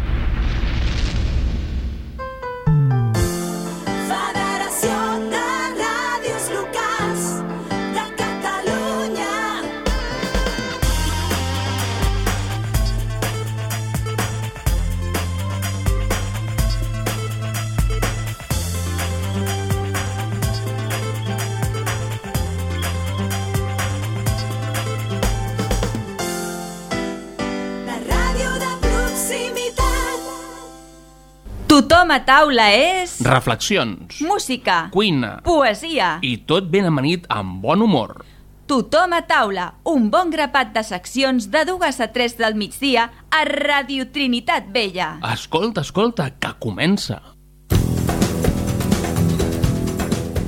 Tothom a taula és... Reflexions, Música, cuina poesia. i tot ben amanit amb bon humor. Tothom a taula, un bon grapat de seccions de dues a tres del migdia a Radio Trinitat Vella. Escolta, escolta, que comença.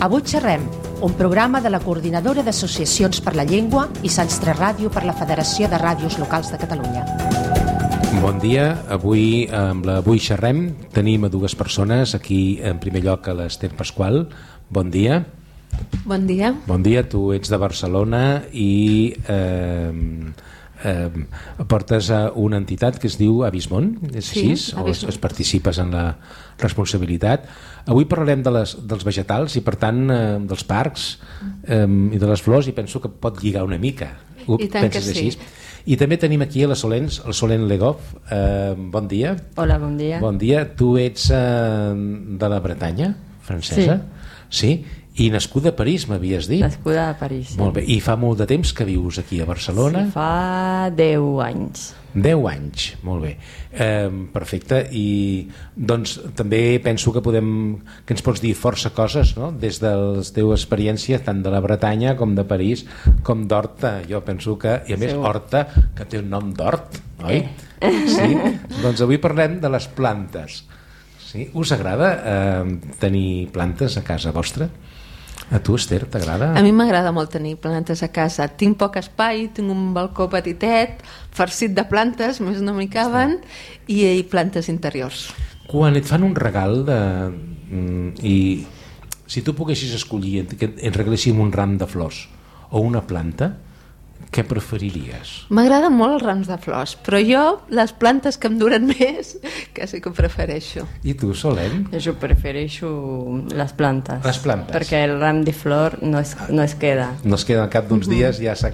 Avui xerrem, un programa de la Coordinadora d'Associacions per la Llengua i Sants 3 Ràdio per la Federació de Ràdios Locals de Catalunya. Bon dia, avui amb la Avui xerrem tenim a dues persones, aquí en primer lloc a l'Ester Pasqual, bon dia. Bon dia. Bon dia, tu ets de Barcelona i eh, eh, portes a una entitat que es diu Avismont, és Sí, així? O es, es participes en la responsabilitat. Avui parlarem de les, dels vegetals i per tant eh, dels parcs eh, i de les flors i penso que pot lligar una mica. Ho I tant que penses sí. així? I també tenim aquí a la Solens, el Solen Legoff. Eh, bon dia. Hola, bon dia. Bon dia. Tu ets eh, de la Bretanya, francesa? Sí. I nascuda a París, m'havies dit? Nascuda a París. Sí. Molt bé. I fa molt de temps que vius aquí a Barcelona? Sí, fa 10 anys. 10 anys, molt bé. Eh, perfecte. I doncs també penso que podem que ens pots dir força coses, no? Des de la teva experiència, tant de la Bretanya com de París, com d'Horta. Jo penso que, i a més, Segur. Horta, que té un nom d'hort, oi? Sí? doncs avui parlem de les plantes. Sí? Us agrada eh, tenir plantes a casa vostra? A tu, Esther, t'agrada? A mi m'agrada molt tenir plantes a casa. Tinc poc espai, tinc un balcó petitet, farcit de plantes, més no m'hi caben, i, i plantes interiors. Quan et fan un regal de, mm, i si tu poguessis escollir que et regaléssim un ram de flors o una planta, què preferiries? M'agraden molt els rams de flors, però jo les plantes que em duren (laughs) més, quasi que ho prefereixo. I tu, Solem? Jo prefereixo les plantes. Les plantes. Perquè el ram de flor no es, no es queda. No es queda al cap d'uns Mhm. dies ja s'ha